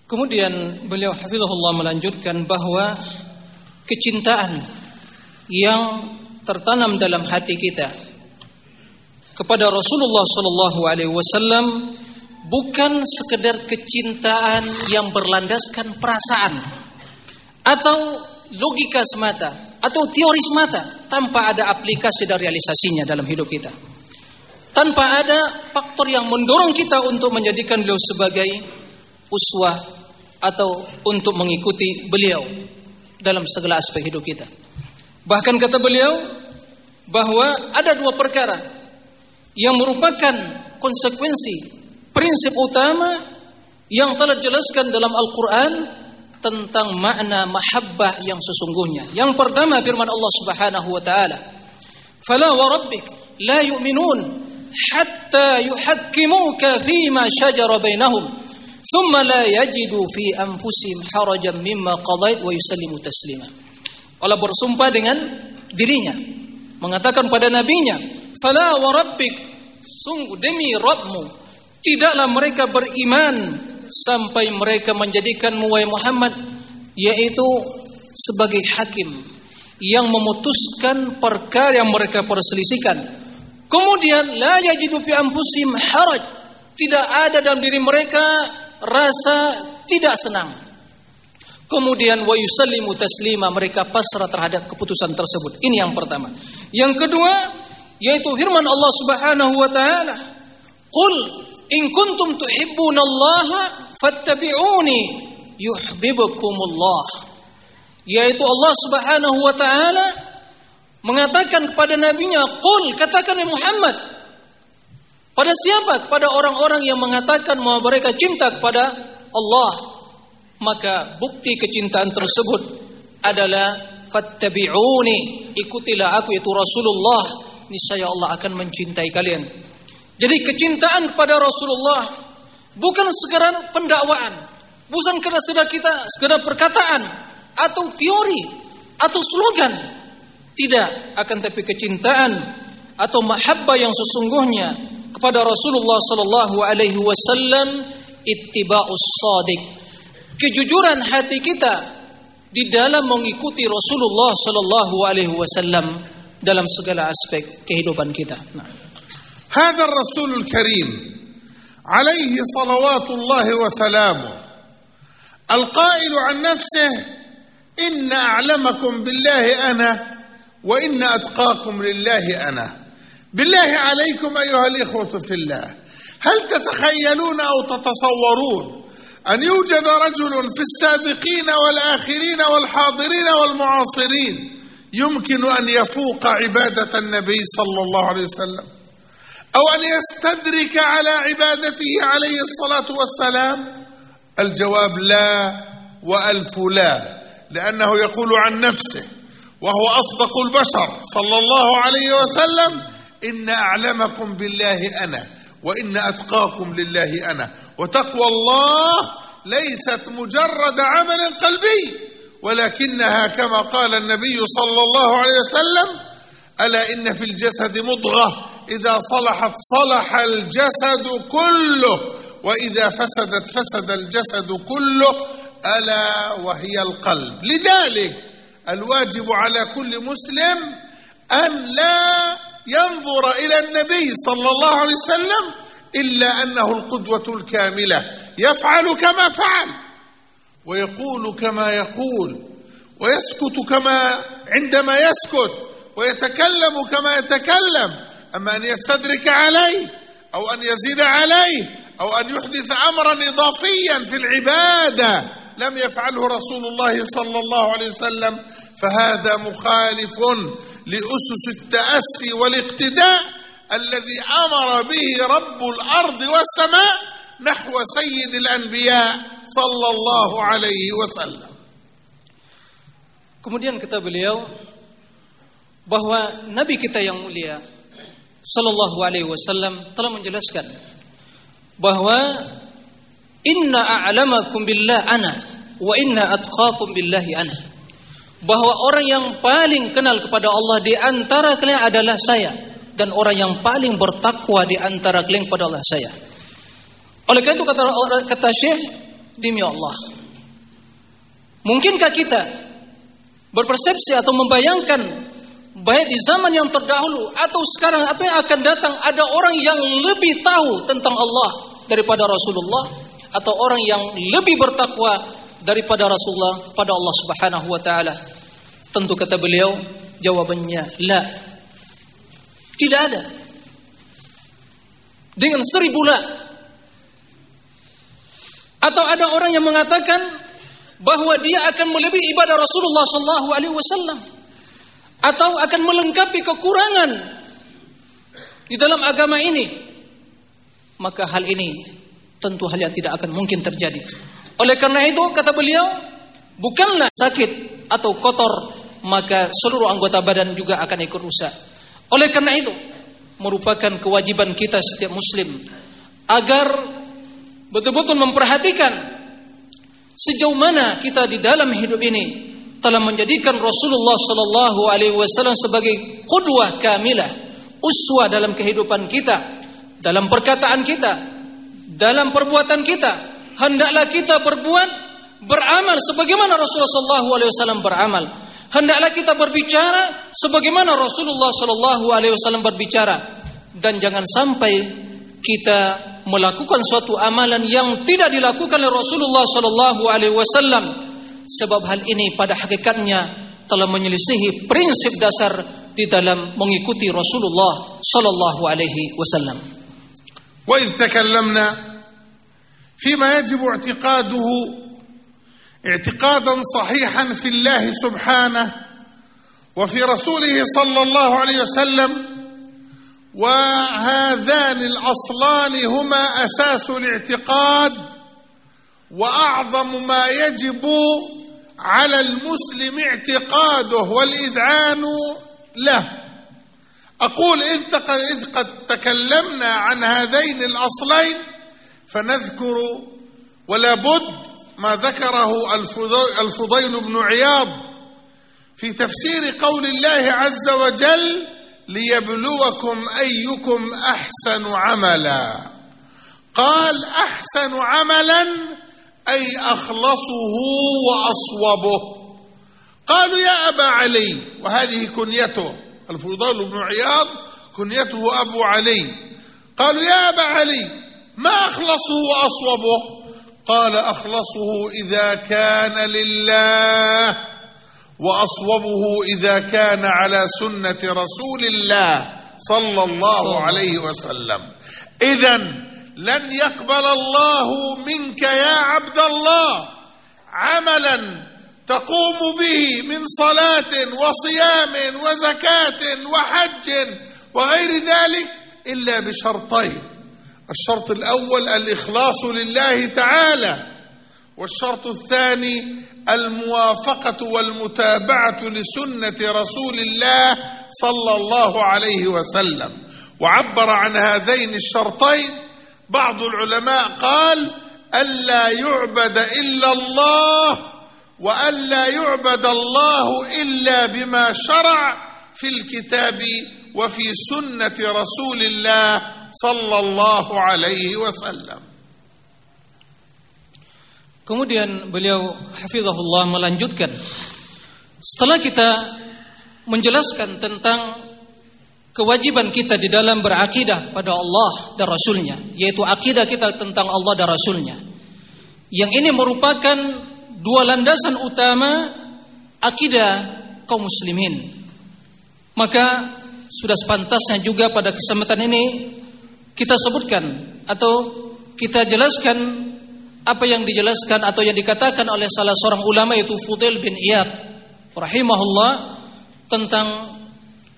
Kemudian beliau hafizahullah melanjutkan bahwa kecintaan yang tertanam dalam hati kita kepada Rasulullah Shallallahu Alaihi Wasallam bukan sekedar kecintaan yang berlandaskan perasaan atau logika semata atau teori semata tanpa ada aplikasi dan realisasinya dalam hidup kita. Tanpa ada faktor yang mendorong kita untuk menjadikan beliau sebagai uswah atau untuk mengikuti beliau dalam segala aspek hidup kita. Bahkan kata beliau bahwa ada dua perkara yang merupakan konsekuensi prinsip utama yang telah dijelaskan dalam Al-Quran tentang makna mahabbah yang sesungguhnya. Yang pertama firman Allah Subhanahu wa taala, "Fala wa rabbik la yu'minun hatta yuhakkimuka fima shajara bainahum, thumma la yajidu fi anfusihim harajan mimma qadait wa yusallimu taslima." Allah bersumpah dengan dirinya, mengatakan pada nabinya, Fala wa rabbik sungguh demi Rabbmu tidaklah mereka beriman sampai mereka menjadikan wahai Muhammad yaitu sebagai hakim yang memutuskan perkara yang mereka perselisihkan Kemudian la yajidu fi anfusihim haraj. Tidak ada dalam diri mereka rasa tidak senang. Kemudian wa yusallimu taslima mereka pasrah terhadap keputusan tersebut. Ini yang pertama. Yang kedua yaitu firman Allah Subhanahu wa taala, "Qul in kuntum tuhibbunallaha fattabi'uni yuhibbukumullah." Yaitu Allah Subhanahu wa taala mengatakan kepada nabinya, "Qul," katakan ya Muhammad. Pada siapa? Kepada orang-orang yang mengatakan bahwa mereka cinta kepada Allah maka bukti kecintaan tersebut adalah fattabi'uni ikutilah aku yaitu Rasulullah niscaya Allah akan mencintai kalian. Jadi kecintaan kepada Rasulullah bukan sekedar pendakwaan bukan sekedar kita sekedar perkataan atau teori atau slogan. Tidak akan tapi kecintaan atau mahabbah yang sesungguhnya kepada Rasulullah sallallahu alaihi wasallam ittiba'us shadiq kejujuran hati kita di dalam mengikuti Rasulullah sallallahu alaihi wasallam dalam segala aspek kehidupan kita. Nah. هذا الرسول الكريم عليه صلوات الله وسلامه القائل عن نفسه إن أعلمكم بالله أنا وإن أتقاكم لله أنا بالله عليكم أيها الإخوة في الله هل تتخيلون أو تتصورون أن يوجد رجل في السابقين والآخرين والحاضرين والمعاصرين يمكن أن يفوق عبادة النبي صلى الله عليه وسلم أو أن يستدرك على عبادته عليه الصلاة والسلام. الجواب لا وألف لا لأنه يقول عن نفسه وهو أصدق البشر صلى الله عليه وسلم إن أعلمكم بالله أنا وإن أتقاكم لله أنا. وتقوى الله ليست مجرد عمل قلبي. ولكنها كما قال النبي صلى الله عليه وسلم ألا إن في الجسد مضغة إذا صلحت صلح الجسد كله وإذا فسدت فسد الجسد كله ألا وهي القلب. لذلك الواجب على كل مسلم أن لا ينظر إلى النبي صلى الله عليه وسلم إلا أنه القدوة الكاملة يفعل كما فعل. ويقول كما يقول ويسكت كما عندما يسكت ويتكلم كما يتكلم أما أن يستدرك عليه أو أن يزيد عليه أو أن يحدث أمرا إضافيا في العبادة لم يفعله رسول الله صلى الله عليه وسلم فهذا مخالف لأسس التأسي والاقتداء الذي أمر به رب الأرض والسماء نحو سيد الأنبياء صلى الله عليه وسلم Kemudian kata beliau bahwa Nabi kita yang mulia Sallallahu Alaihi Wasallam telah menjelaskan bahwa Inna a'lamakum billah ana wa inna atqakum billahi ana bahwa orang yang paling kenal kepada Allah di antara kalian adalah saya dan orang yang paling bertakwa di antara kalian kepada Allah saya. Oleh karena itu kata kata Syekh demi Allah. Mungkinkah kita berpersepsi atau membayangkan baik di zaman yang terdahulu atau sekarang atau yang akan datang ada orang yang lebih tahu tentang Allah daripada Rasulullah atau orang yang lebih bertakwa daripada Rasulullah pada Allah Subhanahu wa taala? Tentu kata beliau jawabannya la tidak ada. Dengan seribu la. Atau ada orang yang mengatakan bahwa dia akan melebihi ibadah Rasulullah Sallallahu Alaihi Wasallam atau akan melengkapi kekurangan di dalam agama ini, maka hal ini tentu hal yang tidak akan mungkin terjadi. Oleh karena itu kata beliau, bukanlah sakit atau kotor maka seluruh anggota badan juga akan ikut rusak. Oleh karena itu, merupakan kewajiban kita setiap muslim agar betul-betul memperhatikan sejauh mana kita di dalam hidup ini telah menjadikan Rasulullah sallallahu alaihi wasallam sebagai qudwah kamilah, uswah dalam kehidupan kita, dalam perkataan kita, dalam perbuatan kita. Hendaklah kita berbuat beramal sebagaimana Rasulullah sallallahu alaihi wasallam beramal hendaklah kita berbicara sebagaimana Rasulullah Shallallahu Alaihi Wasallam berbicara. dan jangan sampai kita melakukan suatu amalan yang tidak dilakukan oleh Rasulullah sallallahu alaihi wasallam sebab hal ini pada hakikatnya telah menyelisihi prinsip dasar di dalam mengikuti Rasulullah sallallahu alaihi wasallam. وإذ تكلمنا فيما يجب اعتقاده اعتقادا صحيحا في الله سبحانه وفي رسوله صلى الله عليه وسلم وهذان الأصلان هما أساس الاعتقاد وأعظم ما يجب على المسلم اعتقاده والإذعان له. أقول إذ قد تكلمنا عن هذين الأصلين فنذكر ولا بد ما ذكره الفضيل بن عياض في تفسير قول الله عز وجل ليبلوكم أيكم أحسن عملا. قال أحسن عملا أي أخلصه وأصوبه. قالوا يا أبا علي وهذه كنيته الفضيل بن عياض كنيته أبو علي. قالوا يا أبا علي ما أخلصه وأصوبه؟ قال أخلصه إذا كان لله. وأصوبه إذا كان على سنة رسول الله صلى الله عليه وسلم. اذا لن يقبل الله منك يا عبد الله عملا تقوم به من صلاة وصيام وزكاة وحج وغير ذلك إلا بشرطين. الشرط الأول الإخلاص لله تعالى والشرط الثاني الموافقة والمتابعة لسنة رسول الله صلى الله عليه وسلم. وعبر عن هذين الشرطين بعض العلماء قال ألا يعبد إلا الله وألا يعبد الله إلا بما شرع في الكتاب وفي سنة رسول الله صلى الله عليه وسلم. Kemudian beliau hafizahullah melanjutkan. Setelah kita menjelaskan tentang kewajiban kita di dalam berakidah pada Allah dan Rasulnya yaitu akidah kita tentang Allah dan Rasulnya yang ini merupakan dua landasan utama akidah kaum muslimin. Maka sudah sepantasnya juga pada kesempatan ini kita sebutkan atau kita jelaskan apa yang dijelaskan atau yang dikatakan oleh salah seorang ulama itu Fudail bin Iyad rahimahullah tentang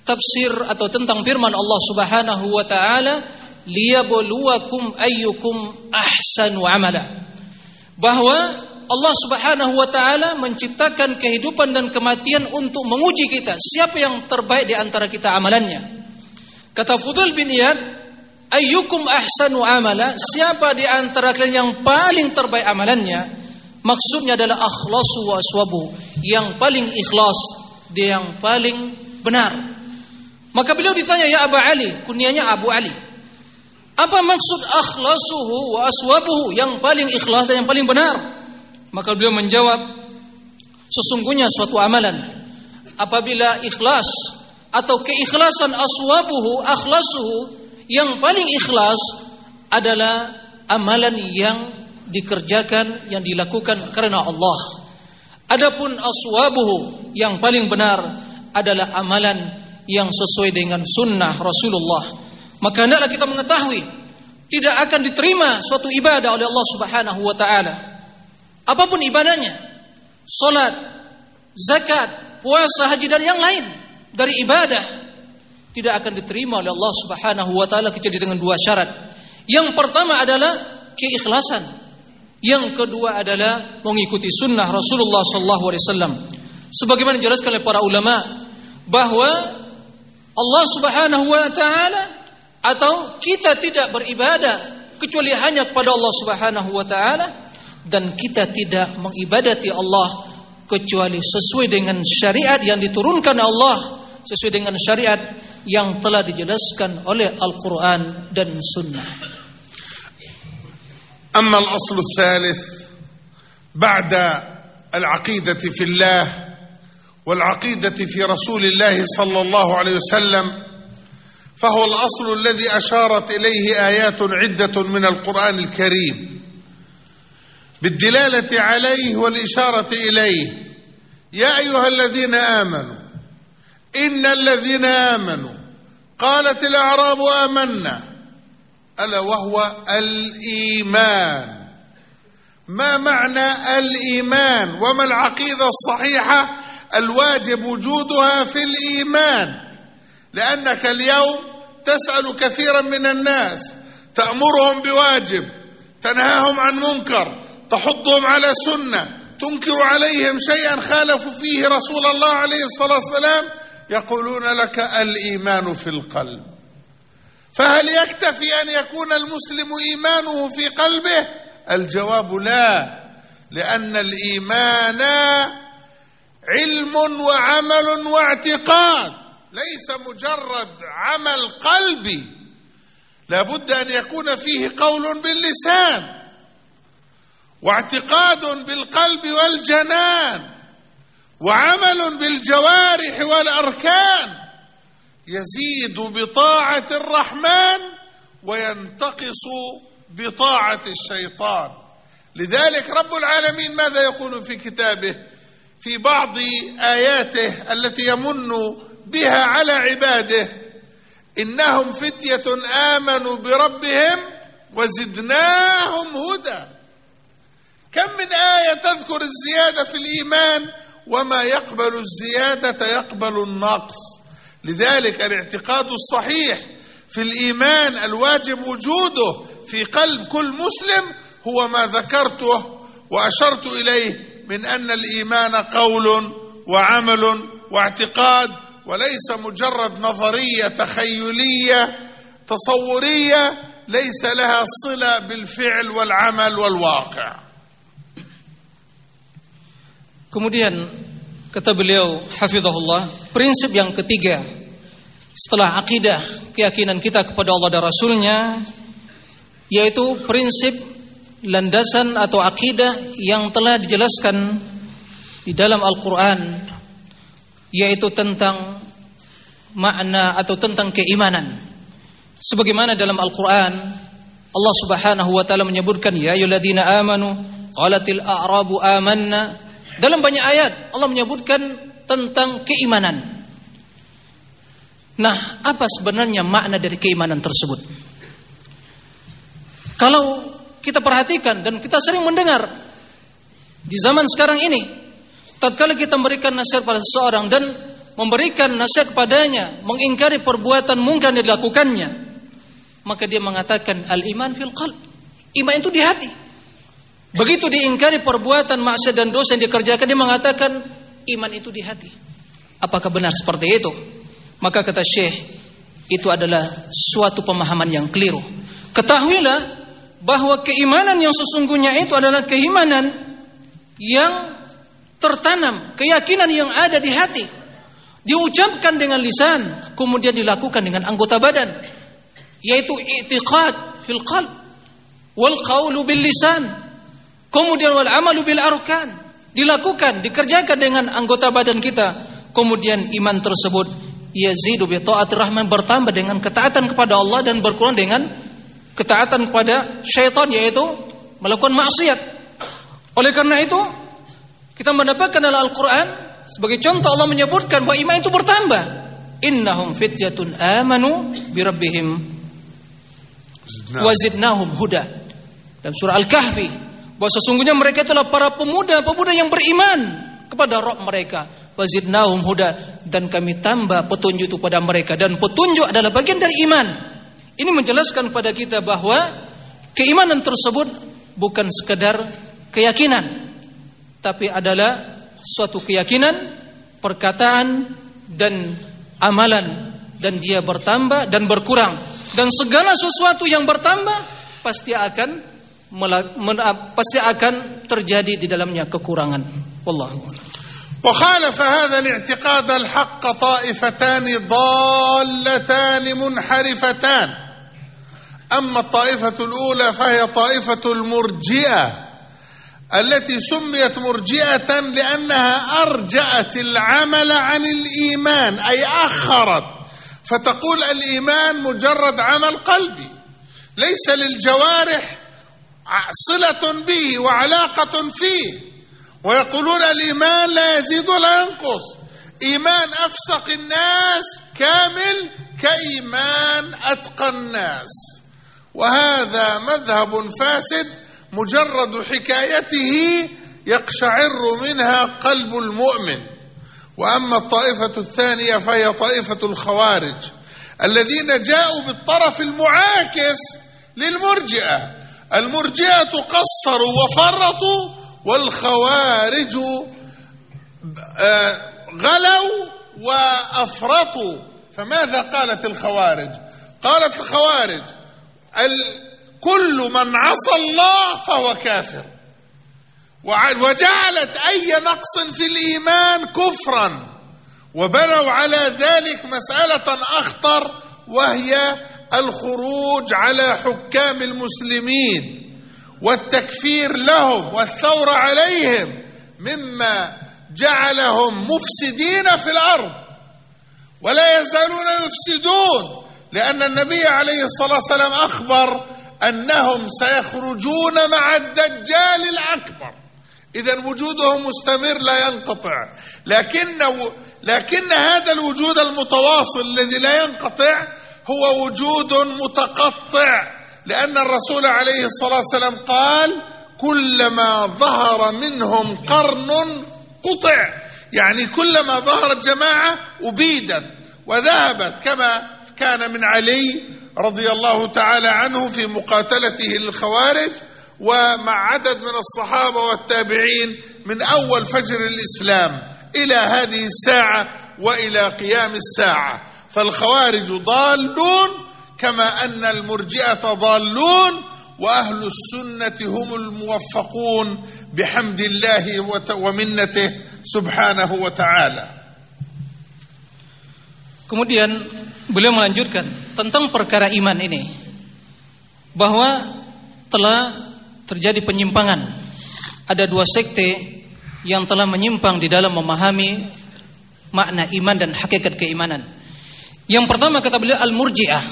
tafsir atau tentang firman Allah Subhanahu wa taala liyabluwakum ayyukum ahsanu amala. Bahwa Allah Subhanahu wa taala menciptakan kehidupan dan kematian untuk menguji kita siapa yang terbaik di antara kita amalannya. Kata Fudail bin Iyad ayyukum ahsanu amala? Siapa di antara kalian yang paling terbaik amalannya? Maksudnya adalah akhlasu wa yang paling ikhlas dia yang paling benar. Maka beliau ditanya ya Abu Ali kunyanya Abu Ali. Apa maksud akhlasuhu wa aswabuhu? Yang paling ikhlas dan yang paling benar? Maka beliau menjawab sesungguhnya suatu amalan. Apabila ikhlas atau keikhlasan aswabuhu akhlasuhu yang paling ikhlas adalah amalan yang dikerjakan yang dilakukan karena Allah. Adapun aswabuhu yang paling benar adalah amalan yang sesuai dengan sunnah Rasulullah. Maka hendaklah kita mengetahui tidak akan diterima suatu ibadah oleh Allah Subhanahu wa taala. Apa pun ibadahnya, salat, zakat, puasa, haji dan yang lain dari ibadah tidak akan diterima oleh Allah Subhanahu wa taala kecuali dengan dua syarat. Yang pertama adalah keikhlasan. Yang kedua adalah mengikuti sunnah Rasulullah sallallahu alaihi wasallam. Sebagaimana dijelaskan oleh para ulama bahwa Allah Subhanahu wa taala atau kita tidak beribadah kecuali hanya kepada Allah Subhanahu wa taala dan kita tidak mengibadati Allah kecuali sesuai dengan syariat yang diturunkan Allah sesuai dengan syariat yang telah dijelaskan oleh Al-Quran dan Sunnah. أما الأصل الثالث بعد العقيدة في الله والعقيدة في رسول الله صلى الله عليه وسلم فهو الأصل الذي أشارت إليه آيات عدة من القرآن الكريم بالدلالة عليه والإشارة إليه يا أيها الذين آمنوا إن الذين آمنوا قالت الأعراب آمنا. ألا وهو الإيمان. ما معنى الإيمان؟ وما العقيدة الصحيحة؟ الواجب وجودها في الإيمان. لأنك اليوم تسأل كثيرا من الناس تأمرهم بواجب تنهاهم عن منكر تحضهم على سنة تنكر عليهم شيئا خالفوا فيه رسول الله عليه الصلاة والسلام يقولون لك الإيمان في القلب. فهل يكتفي أن يكون المسلم إيمانه في قلبه؟ الجواب لا لأن الإيمان علم وعمل واعتقاد ليس مجرد عمل قلبي. لابد أن يكون فيه قول باللسان واعتقاد بالقلب والجنان. وعمل بالجوارح والأركان يزيد بطاعة الرحمن وينتقص بطاعة الشيطان. لذلك رب العالمين ماذا يقول في كتابه؟ في بعض آياته التي يمن بها على عباده إنهم فتية آمنوا بربهم وزدناهم هدى. كم من آية تذكر الزيادة في الإيمان؟ وما يقبل الزيادة يقبل النقص. لذلك الاعتقاد الصحيح في الإيمان الواجب وجوده في قلب كل مسلم هو ما ذكرته وأشرت إليه من أن الإيمان قول وعمل واعتقاد وليس مجرد نظرية تخيلية تصورية ليس لها صلة بالفعل والعمل والواقع. Kemudian kata beliau hafizahullah, prinsip yang ketiga setelah akidah, keyakinan kita kepada Allah dan Rasulnya yaitu prinsip landasan atau akidah yang telah dijelaskan di dalam Al-Qur'an yaitu tentang makna atau tentang keimanan. Sebagaimana dalam Al-Qur'an Allah Subhanahu wa taala menyebutkan ya ayyuhalladzina amanu qalatil a'rabu amanna dalam banyak ayat Allah menyebutkan tentang keimanan. Nah, apa sebenarnya makna dari keimanan tersebut? Kalau kita perhatikan dan kita sering mendengar di zaman sekarang ini, tatkala kita memberikan nasihat pada seseorang dan memberikan nasihat kepadanya, mengingkari perbuatan mungkar yang dilakukannya, maka dia mengatakan al-iman fil qalb. Iman itu di hati. Begitu diingkari perbuatan maksiat dan dosa yang dikerjakan dia mengatakan iman itu di hati. Apakah benar seperti itu? Maka kata Syekh itu adalah suatu pemahaman yang keliru. Ketahuilah bahwa keimanan yang sesungguhnya itu adalah keimanan yang tertanam, keyakinan yang ada di hati. Diucapkan dengan lisan, kemudian dilakukan dengan anggota badan, yaitu i'tiqad fil qalb wal qawlu bil lisan Kemudian wal amalu bil arkan dilakukan, dikerjakan dengan anggota badan kita. Kemudian iman tersebut yazidu bi taatir rahman bertambah dengan ketaatan kepada Allah dan berkurang dengan ketaatan kepada syaitan yaitu melakukan maksiat. Oleh karena itu kita mendapatkan dalam Al-Qur'an sebagai contoh Allah menyebutkan bahwa iman itu bertambah. Innahum fityatun amanu bi rabbihim wazidnahum huda. Dan surah Al-Kahfi bahwa sesungguhnya mereka itulah para pemuda-pemuda yang beriman kepada Rob mereka. Wazidnahum huda dan kami tambah petunjuk kepada mereka dan petunjuk adalah bagian dari iman. Ini menjelaskan kepada kita bahwa keimanan tersebut bukan sekedar keyakinan tapi adalah suatu keyakinan, perkataan dan amalan dan dia bertambah dan berkurang dan segala sesuatu yang bertambah pasti akan pasti akan terjadi di dalamnya kekurangan. Wallahu وخالف هذا الاعتقاد الحق طائفتان ضالتان منحرفتان. أما الطائفة الأولى فهي طائفة المرجئة التي سميت مرجئة لأنها أرجأت العمل عن الإيمان أي أخرت. فتقول الإيمان مجرد عمل قلبي ليس للجوارح صلة به وعلاقة فيه. ويقولون الإيمان لا يزيد ولا ينقص. إيمان أفسق الناس كامل كإيمان أتقى الناس. وهذا مذهب فاسد مجرد حكايته يقشعر منها قلب المؤمن. وأما الطائفة الثانية فهي طائفة الخوارج الذين جاءوا بالطرف المعاكس للمرجئة. المرجئة قصروا وفرطوا والخوارج غلوا وأفرطوا. فماذا قالت الخوارج؟ قالت الخوارج كل من عصى الله فهو كافر. وجعلت أي نقص في الإيمان كفرا. وبنوا على ذلك مسألة أخطر وهي الخروج على حكام المسلمين والتكفير لهم والثور عليهم مما جعلهم مفسدين في الأرض. ولا يزالون يفسدون لأن النبي عليه الصلاة والسلام أخبر أنهم سيخرجون مع الدجال الأكبر. اذا وجودهم مستمر لا ينقطع. لكن لكن هذا الوجود المتواصل الذي لا ينقطع هو وجود متقطع لأن الرسول عليه الصلاة والسلام قال كلما ظهر منهم قرن قطع. يعني كلما ظهرت جماعة أبيدت وذهبت كما كان من علي رضي الله تعالى عنه في مقاتلته للخوارج ومع عدد من الصحابة والتابعين من أول فجر الإسلام إلى هذه الساعة وإلى قيام الساعة. فالخوارج ضالون كما ان المرجئه ضالون واهل السنه هم الموفقون بحمد الله ومنته سبحانه وتعالى Kemudian beliau melanjutkan tentang perkara iman ini bahwa telah terjadi penyimpangan. Ada dua sekte yang telah menyimpang di dalam memahami makna iman dan hakikat keimanan. Yang pertama kata beliau al-murji'ah,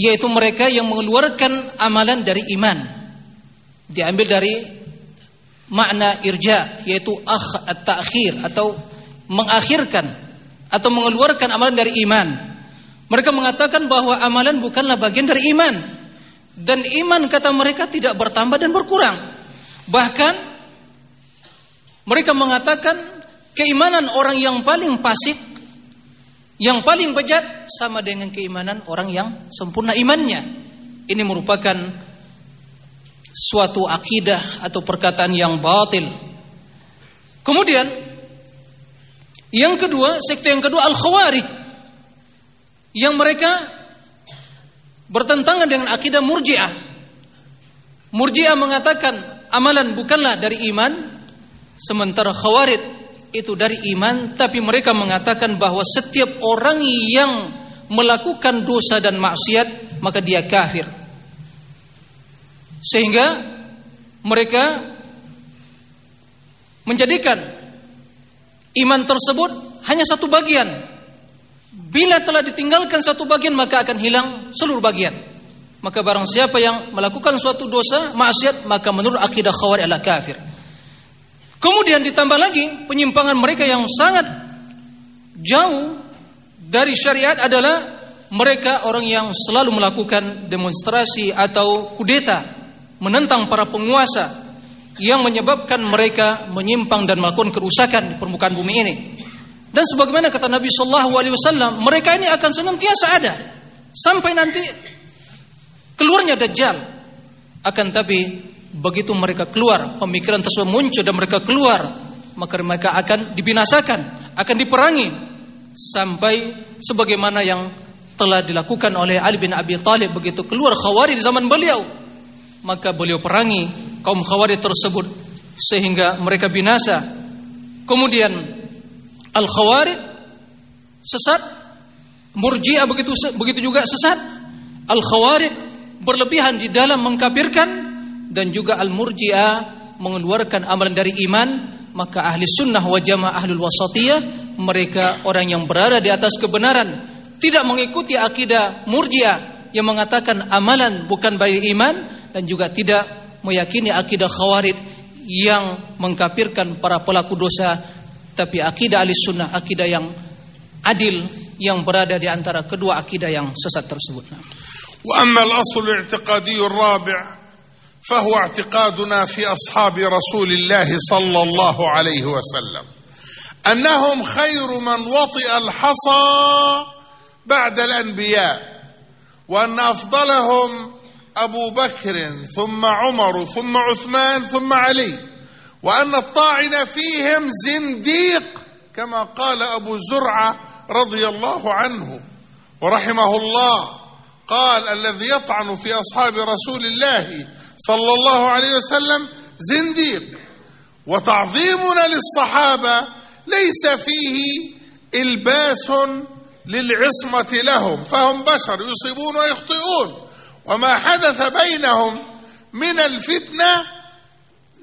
yaitu mereka yang mengeluarkan amalan dari iman. Diambil dari makna irja, yaitu akh at-ta'khir atau mengakhirkan atau mengeluarkan amalan dari iman. Mereka mengatakan bahwa amalan bukanlah bagian dari iman. Dan iman kata mereka tidak bertambah dan berkurang. Bahkan mereka mengatakan keimanan orang yang paling fasik, yang paling bejat sama dengan keimanan orang yang sempurna imannya. Ini merupakan suatu akidah atau perkataan yang batil. Kemudian yang kedua, sekte yang kedua Al-Khawarij. Yang mereka bertentangan dengan akidah Murji'ah. Murji'ah mengatakan amalan bukanlah dari iman, sementara Khawarij itu dari iman, tapi mereka mengatakan bahwa setiap orang yang melakukan dosa dan maksiat maka dia kafir. Sehingga mereka menjadikan Iman tersebut hanya satu bagian. Bila telah ditinggalkan satu bagian maka akan hilang seluruh bagian. Maka barang siapa yang melakukan suatu dosa, maksiat, maka menurut akidah khawarij adalah kafir. Kemudian ditambah lagi penyimpangan mereka yang sangat jauh dari syariat adalah mereka orang yang selalu melakukan demonstrasi atau kudeta menentang para penguasa yang menyebabkan mereka menyimpang dan melakukan kerusakan di permukaan bumi ini. Dan sebagaimana kata Nabi Shallallahu Alaihi Wasallam, mereka ini akan senantiasa ada sampai nanti keluarnya Dajjal. Akan tapi begitu mereka keluar, pemikiran tersebut muncul dan mereka keluar, maka mereka akan dibinasakan, akan diperangi sampai sebagaimana yang telah dilakukan oleh Ali bin Abi Thalib begitu keluar Khawarij di zaman beliau maka beliau perangi kaum khawarij tersebut sehingga mereka binasa. Kemudian al khawarij sesat, murjiah begitu begitu juga sesat. Al khawarij berlebihan di dalam mengkafirkan dan juga al-murji'ah mengeluarkan amalan dari iman maka ahli sunnah wa jamaah ahlul wasatiyah mereka orang yang berada di atas kebenaran tidak mengikuti akidah murjiah yang mengatakan amalan bukan bayi iman dan juga tidak meyakini akidah khawarid yang mengkapirkan para pelaku dosa tapi akidah ahli sunnah akidah yang adil yang berada di antara kedua akidah yang sesat tersebut. Wa amma al-asl al-i'tiqadi ar-rabi' فهو اعتقادنا في أصحاب رسول الله صلى الله عليه وسلم. أنهم خير من وطئ الحصى بعد الأنبياء وأن أفضلهم أبو بكر ثم عمر ثم عثمان ثم علي وأن الطاعن فيهم زنديق كما قال أبو زرعة رضي الله عنه. ورحمه الله قال الذي يطعن في أصحاب رسول الله صلى الله عليه وسلم زنديق. وتعظيمنا للصحابة ليس فيه إلباس للعصمة لهم فهم بشر يصيبون ويخطئون. وما حدث بينهم من الفتنة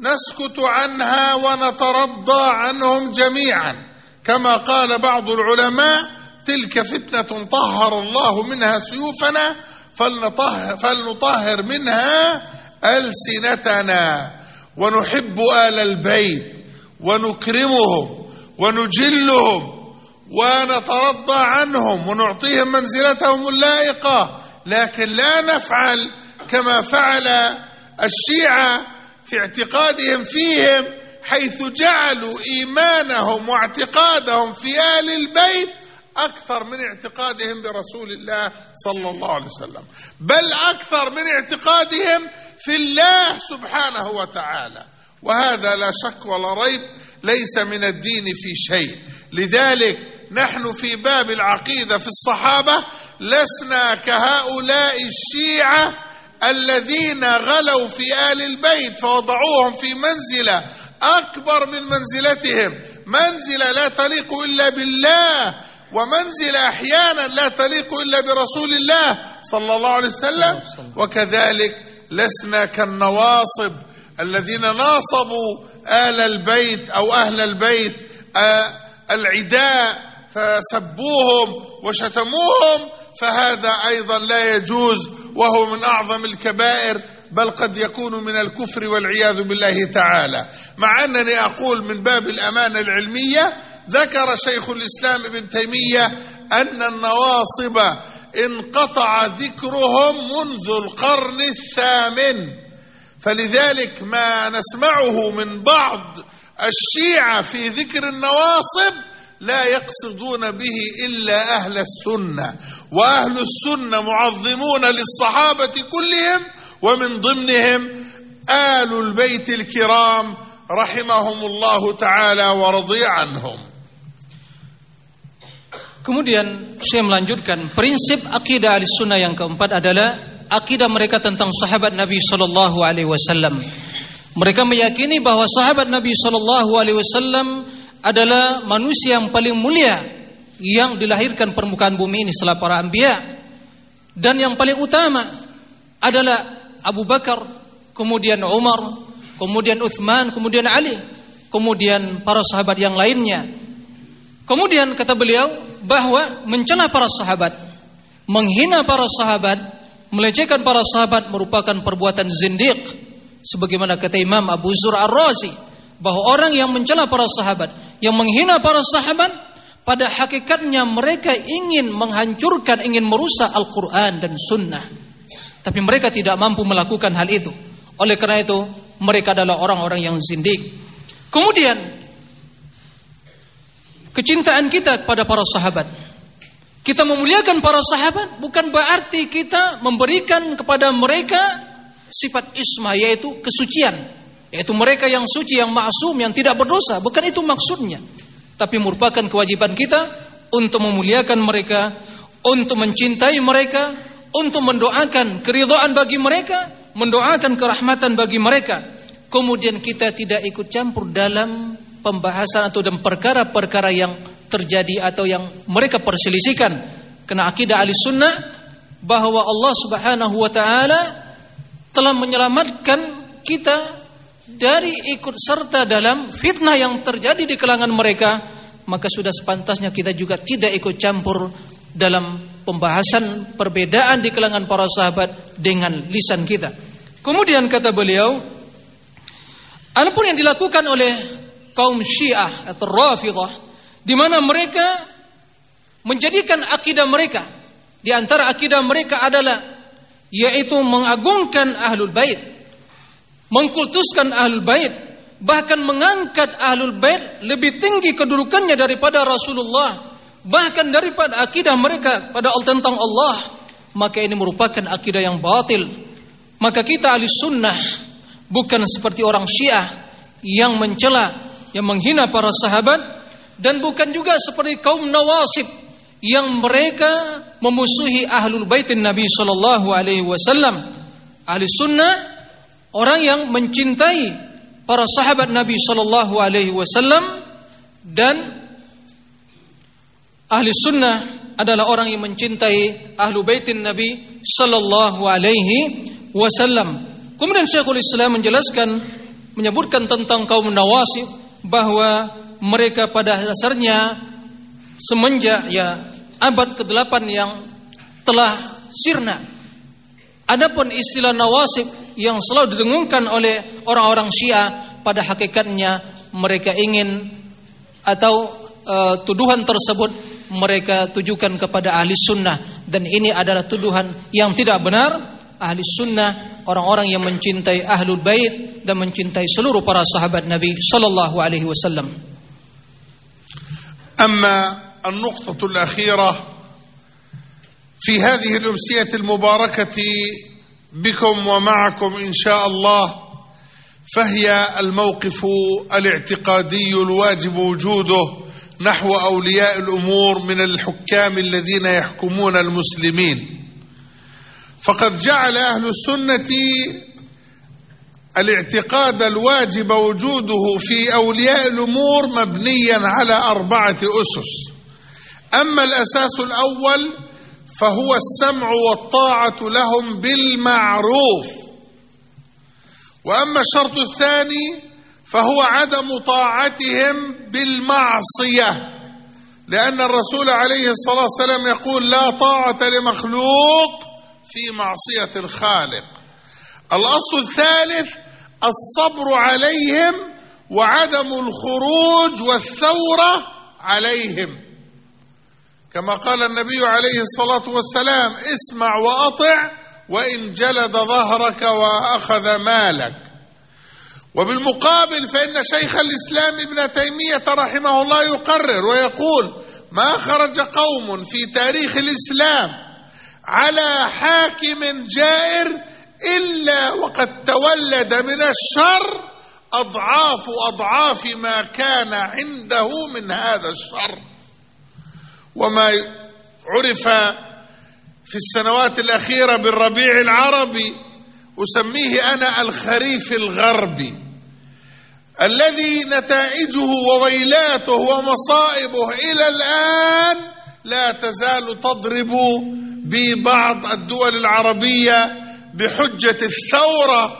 نسكت عنها ونترضى عنهم جميعا. كما قال بعض العلماء تلك فتنة طهر الله منها سيوفنا فلنطهر, فلنطهر منها ألسنتنا ونحب آل البيت ونكرمهم ونجلهم ونترضى عنهم ونعطيهم منزلتهم اللائقة لكن لا نفعل كما فعل الشيعة في اعتقادهم فيهم حيث جعلوا إيمانهم واعتقادهم في آل البيت أكثر من اعتقادهم برسول الله صلى الله عليه وسلم. بل أكثر من اعتقادهم في الله سبحانه وتعالى. وهذا لا شك ولا ريب ليس من الدين في شيء. لذلك نحن في باب العقيدة في الصحابة لسنا كهؤلاء الشيعة الذين غلوا في آل البيت فوضعوهم في منزلة أكبر من منزلتهم. منزلة لا تليق إلا بالله. ومنزله أحيانا لا تليق إلا برسول الله صلى الله عليه وسلم. وكذلك لسنا كالنواصب الذين ناصبوا آل البيت أو أهل البيت العداء فسبوهم وشتموهم فهذا أيضا لا يجوز وهو من أعظم الكبائر بل قد يكون من الكفر والعياذ بالله تعالى. مع أنني أقول من باب الأمانة العلمية ذكر شيخ الإسلام ابن تيمية أن النواصب انقطع ذكرهم منذ القرن الثامن. فلذلك ما نسمعه من بعض الشيعة في ذكر النواصب لا يقصدون به إلا أهل السنة. وأهل السنة معظمون للصحابة كلهم ومن ضمنهم آل البيت الكرام رحمهم الله تعالى ورضي عنهم. Kemudian saya melanjutkan prinsip akidah al-sunnah yang keempat adalah akidah mereka tentang sahabat Nabi Shallallahu Alaihi Wasallam. Mereka meyakini bahwa sahabat Nabi Shallallahu Alaihi Wasallam adalah manusia yang paling mulia yang dilahirkan permukaan bumi ini setelah para anbiya dan yang paling utama adalah Abu Bakar, kemudian Umar, kemudian Uthman, kemudian Ali, kemudian para sahabat yang lainnya. Kemudian kata beliau bahwa mencela para sahabat, menghina para sahabat, melecehkan para sahabat merupakan perbuatan zindiq. Sebagaimana kata Imam Abu Zur Ar-Razi bahwa orang yang mencela para sahabat, yang menghina para sahabat, pada hakikatnya mereka ingin menghancurkan, ingin merusak Al-Quran dan Sunnah. Tapi mereka tidak mampu melakukan hal itu. Oleh karena itu, mereka adalah orang-orang yang zindik. Kemudian kecintaan kita kepada para sahabat. Kita memuliakan para sahabat bukan berarti kita memberikan kepada mereka sifat isma yaitu kesucian, yaitu mereka yang suci, yang maksum, yang tidak berdosa. Bukan itu maksudnya. Tapi merupakan kewajiban kita untuk memuliakan mereka, untuk mencintai mereka, untuk mendoakan keridhaan bagi mereka, mendoakan kerahmatan bagi mereka. Kemudian kita tidak ikut campur dalam pembahasan atau dalam perkara-perkara yang terjadi atau yang mereka perselisihkan. Karena akidah ahli sunnah bahwa Allah subhanahu wa ta'ala telah menyelamatkan kita dari ikut serta dalam fitnah yang terjadi di kalangan mereka maka sudah sepantasnya kita juga tidak ikut campur dalam pembahasan perbedaan di kalangan para sahabat dengan lisan kita. Kemudian kata beliau, apa pun yang dilakukan oleh kaum Syiah atau Rafidah di mana mereka menjadikan akidah mereka. Di antara akidah mereka adalah yaitu mengagungkan ahlul bait, mengkultuskan ahlul bait, bahkan mengangkat ahlul bait lebih tinggi kedudukannya daripada Rasulullah, bahkan daripada akidah mereka pada tentang Allah, maka ini merupakan akidah yang batil. Maka kita ahli sunnah bukan seperti orang syiah yang mencela, yang menghina para sahabat dan bukan juga seperti kaum nawasib yang mereka memusuhi ahlul baitin Nabi Shallallahu Alaihi Wasallam. Ahli sunnah orang yang mencintai para sahabat Nabi Shallallahu Alaihi Wasallam dan ahli sunnah adalah orang yang mencintai ahlu baitin Nabi Shallallahu Alaihi wasallam. Kemudian Syekhul Islam menjelaskan menyebutkan tentang kaum Nawasib bahwa mereka pada dasarnya semenjak ya abad ke-8 yang telah sirna. Adapun istilah Nawasib yang selalu didengungkan oleh orang-orang Syiah pada hakikatnya mereka ingin atau uh, tuduhan tersebut mereka tujukan kepada ahli sunnah dan ini adalah tuduhan yang tidak benar ahli sunnah, orang-orang yang mencintai ahlul bait dan mencintai seluruh para sahabat Nabi sallallahu alaihi wasallam. أما النقطة الأخيرة في هذه الأمسية المباركة بكم ومعكم إن شاء الله فهي الموقف الاعتقادي الواجب وجوده نحو أولياء الأمور من الحكام الذين يحكمون المسلمين فقد جعل أهل السنة الاعتقاد الواجب وجوده في أولياء الأمور مبنيا على أربعة أسس. أما الأساس الأول فهو السمع والطاعة لهم بالمعروف. وأما الشرط الثاني فهو عدم طاعتهم بالمعصية لأن الرسول عليه الصلاة والسلام يقول لا طاعة لمخلوق في معصية الخالق. الأصل الثالث الصبر عليهم وعدم الخروج والثورة عليهم. كما قال النبي عليه الصلاة والسلام اسمع وأطع وإن جلد ظهرك وأخذ مالك. وبالمقابل فإن شيخ الإسلام ابن تيمية رحمه الله يقرر ويقول ما خرج قوم في تاريخ الإسلام على حاكم جائر إلا وقد تولد من الشر أضعاف أضعاف ما كان عنده من هذا الشر. وما عرف في السنوات الأخيرة بالربيع العربي أسميه أنا الخريف الغربي الذي نتائجه وويلاته ومصائبه إلى الآن لا تزال تضرب ببعض الدول العربية بحجة الثورة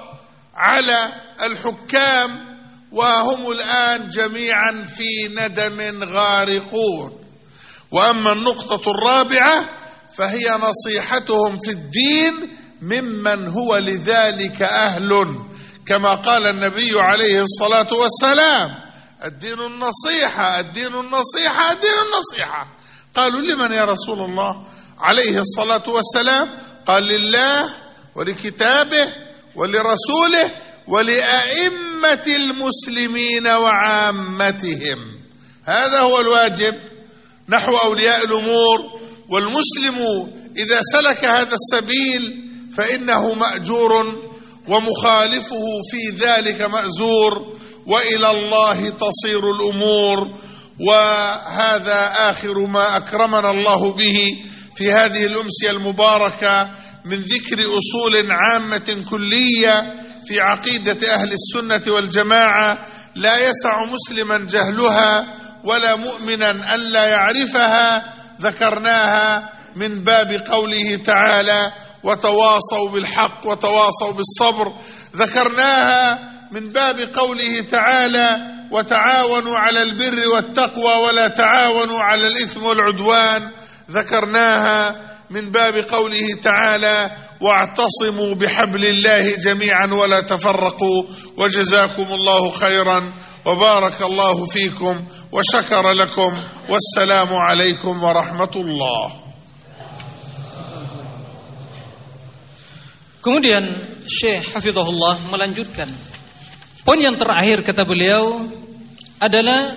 على الحكام وهم الآن جميعا في ندم غارقون. وأما النقطة الرابعة فهي نصيحتهم في الدين ممن هو لذلك أهل. كما قال النبي عليه الصلاة والسلام الدين النصيحة الدين النصيحة الدين النصيحة. قالوا لمن يا رسول الله؟ عليه الصلاة والسلام قال لله ولكتابه ولرسوله ولأئمة المسلمين وعامتهم. هذا هو الواجب. نحو أولياء الأمور والمسلم إذا سلك هذا السبيل فإنه مأجور ومخالفه في ذلك مأزور وإلى الله تصير الأمور. وهذا آخر ما أكرمنا الله به. في هذه الأمسية المباركة من ذكر أصول عامة كلية في عقيدة أهل السنة والجماعة لا يسع مسلما جهلها ولا مؤمنا ألا يعرفها ذكرناها من باب قوله تعالى وتواصوا بالحق وتواصوا بالصبر ذكرناها من باب قوله تعالى وتعاونوا على البر والتقوى ولا تعاونوا على الإثم والعدوان ذكرناها من باب قوله تعالى واعتصموا بحبل الله جميعا ولا تفرقوا وجزاكم الله خيرا وبارك الله فيكم وشكر لكم والسلام عليكم ورحمة الله Kemudian Syekh Hafizahullah melanjutkan. Poin yang terakhir kata beliau adalah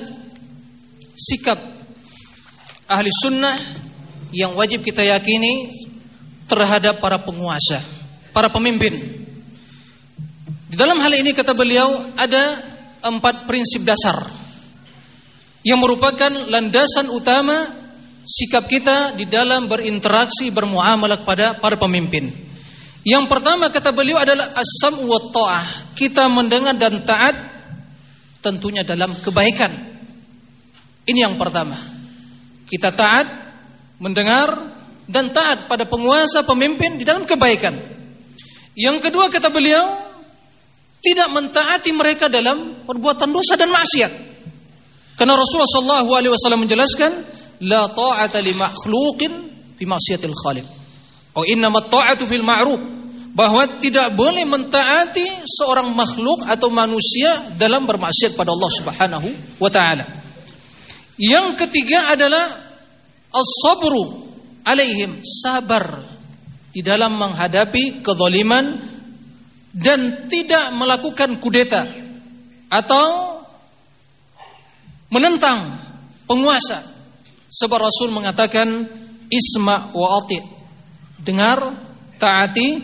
sikap ahli sunnah yang wajib kita yakini terhadap para penguasa, para pemimpin. Di dalam hal ini kata beliau ada empat prinsip dasar yang merupakan landasan utama sikap kita di dalam berinteraksi bermuamalah kepada para pemimpin. Yang pertama kata beliau adalah asam wa ta'ah. Kita mendengar dan taat tentunya dalam kebaikan. Ini yang pertama. Kita taat, mendengar dan taat pada penguasa, pemimpin di dalam kebaikan. Yang kedua kata beliau, tidak mentaati mereka dalam perbuatan dosa dan maksiat. Karena Rasulullah SAW menjelaskan, la ta'ata li makhluqin fi khaliq. Oh inna ta'atu fil ma'ruf bahwa tidak boleh mentaati seorang makhluk atau manusia dalam bermaksiat pada Allah Subhanahu wa taala. Yang ketiga adalah as-sabru alaihim, sabar di dalam menghadapi kezaliman dan tidak melakukan kudeta atau menentang penguasa. Sebab Rasul mengatakan isma wa ati dengar, taati,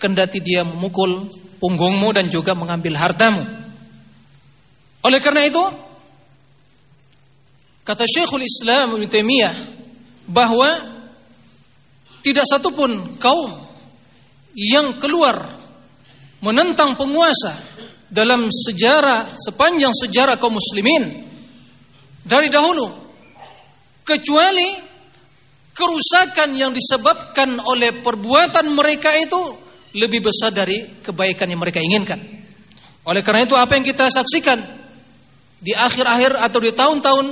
kendati dia memukul punggungmu dan juga mengambil hartamu. Oleh karena itu, kata Syekhul Islam Ibn Taimiyah bahwa tidak satupun kaum yang keluar menentang penguasa dalam sejarah sepanjang sejarah kaum muslimin dari dahulu kecuali kerusakan yang disebabkan oleh perbuatan mereka itu lebih besar dari kebaikan yang mereka inginkan. Oleh karena itu apa yang kita saksikan di akhir-akhir atau di tahun-tahun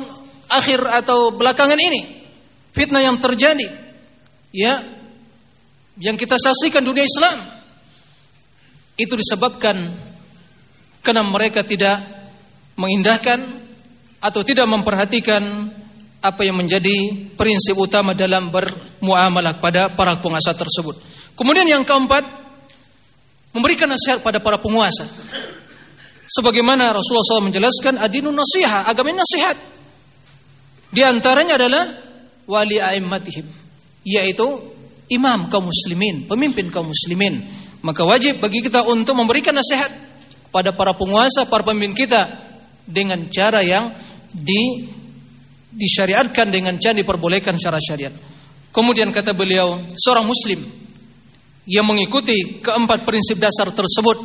akhir atau belakangan ini fitnah yang terjadi ya yang kita saksikan dunia Islam itu disebabkan karena mereka tidak mengindahkan atau tidak memperhatikan apa yang menjadi prinsip utama dalam bermuamalah pada para penguasa tersebut. Kemudian yang keempat, memberikan nasihat pada para penguasa. Sebagaimana Rasulullah SAW menjelaskan, adinu nasihat, agama nasihat. Di antaranya adalah wali a'immatihim, yaitu imam kaum muslimin, pemimpin kaum muslimin. Maka wajib bagi kita untuk memberikan nasihat pada para penguasa, para pemimpin kita dengan cara yang di disyariatkan dengan cara diperbolehkan secara syariat. Kemudian kata beliau, seorang muslim yang mengikuti keempat prinsip dasar tersebut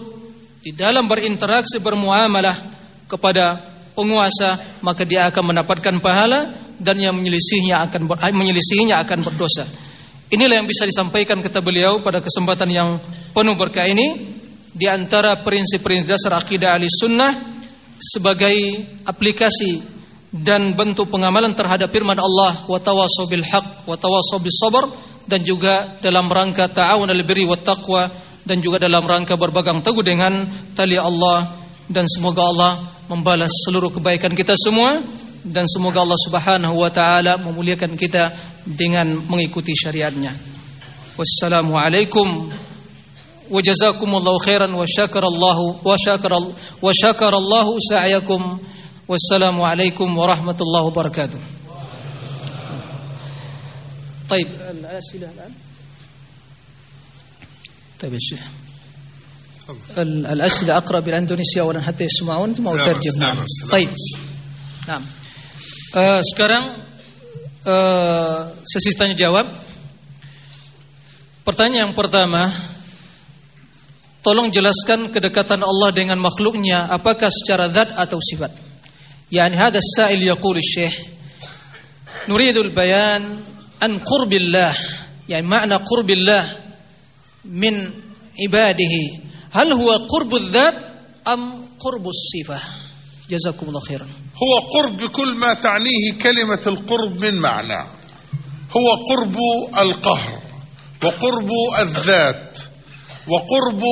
di dalam berinteraksi bermuamalah kepada penguasa, maka dia akan mendapatkan pahala dan yang menyelisihinya akan ber, menyelisihinya akan berdosa. Inilah yang bisa disampaikan kata beliau pada kesempatan yang penuh berkah ini di antara prinsip-prinsip dasar akidah ahli sunnah sebagai aplikasi dan bentuk pengamalan terhadap firman Allah wa tawassaw bil haq wa tawassaw bis sabr dan juga dalam rangka ta'awun al birri wat taqwa dan juga dalam rangka berpegang teguh dengan tali Allah dan semoga Allah membalas seluruh kebaikan kita semua dan semoga Allah Subhanahu wa taala memuliakan kita dengan mengikuti syariatnya. Wassalamu alaikum wa jazakumullahu khairan wa syakarallahu wa syakara wa syakarallahu sa'yakum والسلام عليكم ورحمة الله وبركاته طيب الأسئلة الآن طيب يا شيخ الأسئلة أقرأ بالأندونيسيا أولا حتى يسمعون ثم أترجم نعم طيب نعم Eh, sekarang uh, sesi tanya jawab. Pertanyaan yang pertama, tolong jelaskan kedekatan Allah dengan makhluknya apakah secara zat atau sifat. Yani hadas sa'il yaqul syekh nuridul bayan an qurbillah yani makna qurbillah min ibadihi hal huwa qurbul zat am qurbul sifah jazakumullah khairan هو قرب بكل ما تعنيه كلمة القرب من معنى. هو قرب القهر وقرب الذات وقرب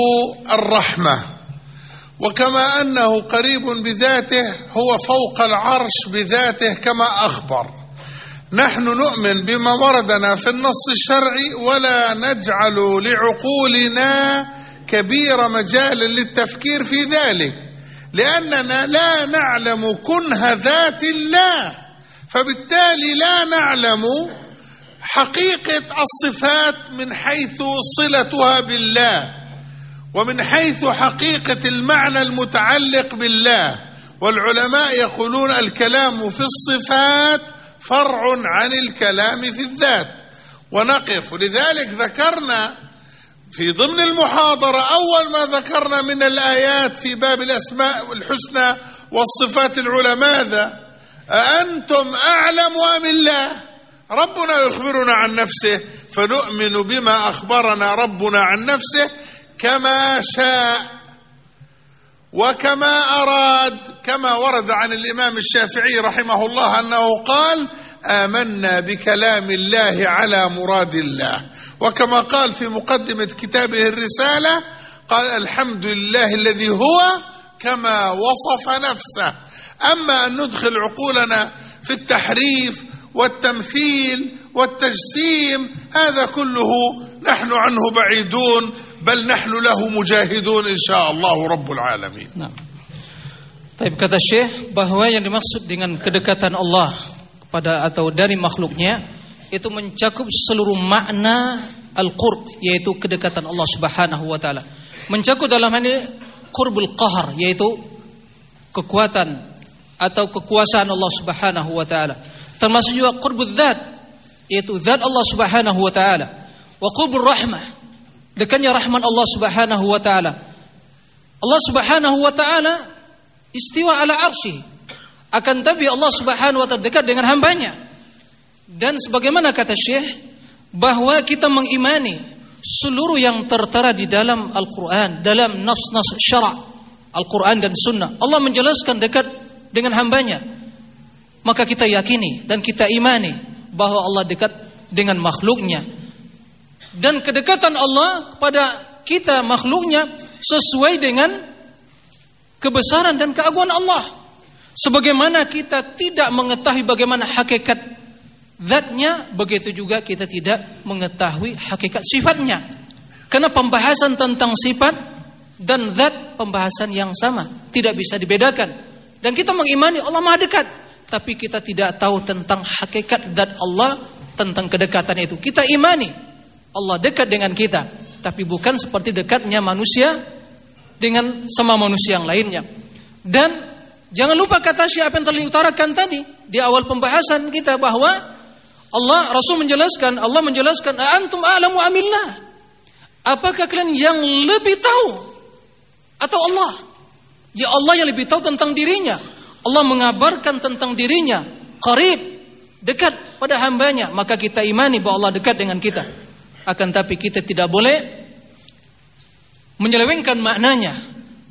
الرحمة. وكما أنه قريب بذاته هو فوق العرش بذاته كما أخبر. نحن نؤمن بما وردنا في النص الشرعي ولا نجعل لعقولنا كبير مجال للتفكير في ذلك. لأننا لا نعلم كنه ذات الله. فبالتالي لا نعلم حقيقة الصفات من حيث صلتها بالله ومن حيث حقيقة المعنى المتعلق بالله. والعلماء يقولون الكلام في الصفات فرع عن الكلام في الذات. ونقف. ولذلك ذكرنا في ضمن المحاضرة أول ما ذكرنا من الآيات في باب الأسماء الحسنى والصفات العلى ماذا؟ أأنتم أعلم أم الله؟ ربنا يخبرنا عن نفسه فنؤمن بما أخبرنا ربنا عن نفسه كما شاء وكما أراد كما ورد عن الإمام الشافعي رحمه الله أنه قال آمنا بكلام الله على مراد الله. وكما قال في مقدمة كتابه الرسالة قال الحمد لله الذي هو كما وصف نفسه أما أن ندخل عقولنا في التحريف والتمثيل والتجسيم هذا كله نحن عنه بعيدون بل نحن له مجاهدون إن شاء الله رب العالمين Nah. Tapi kata Syekh bahwa yang dimaksud dengan kedekatan Allah kepada atau dari makhluknya itu mencakup seluruh makna al-qurb yaitu kedekatan Allah Subhanahu wa taala. Mencakup dalam hal ini qurbul qahar yaitu kekuatan atau kekuasaan Allah Subhanahu wa taala. Termasuk juga qurbul dzat yaitu zat Allah Subhanahu wa taala. Wa qurbur rahmah dekatnya rahman Allah Subhanahu wa taala. Allah Subhanahu wa taala istiwa ala arsy. Akan tapi Allah Subhanahu wa taala dekat dengan hambanya. Dan sebagaimana kata Syekh bahwa kita mengimani seluruh yang tertera di dalam Al-Qur'an, dalam nas-nas syara' Al-Qur'an dan sunnah. Allah menjelaskan dekat dengan hambanya. Maka kita yakini dan kita imani bahwa Allah dekat dengan makhluknya. Dan kedekatan Allah kepada kita makhluknya sesuai dengan kebesaran dan keagungan Allah. Sebagaimana kita tidak mengetahui bagaimana hakikat zatnya, begitu juga kita tidak mengetahui hakikat sifatnya. Karena pembahasan tentang sifat dan zat pembahasan yang sama, tidak bisa dibedakan. Dan kita mengimani Allah Maha dekat, tapi kita tidak tahu tentang hakikat zat Allah, tentang kedekatan itu. Kita imani Allah dekat dengan kita, tapi bukan seperti dekatnya manusia dengan sama manusia yang lainnya. Dan jangan lupa kata siapa yang telah diutarakan tadi di awal pembahasan kita bahwa Allah Rasul menjelaskan, Allah menjelaskan, "Antum a'lamu amillah?" Apakah kalian yang lebih tahu atau Allah? Ya Allah yang lebih tahu tentang dirinya. Allah mengabarkan tentang dirinya, qarib, dekat pada hambanya, maka kita imani bahwa Allah dekat dengan kita. Akan tapi kita tidak boleh menyelewengkan maknanya,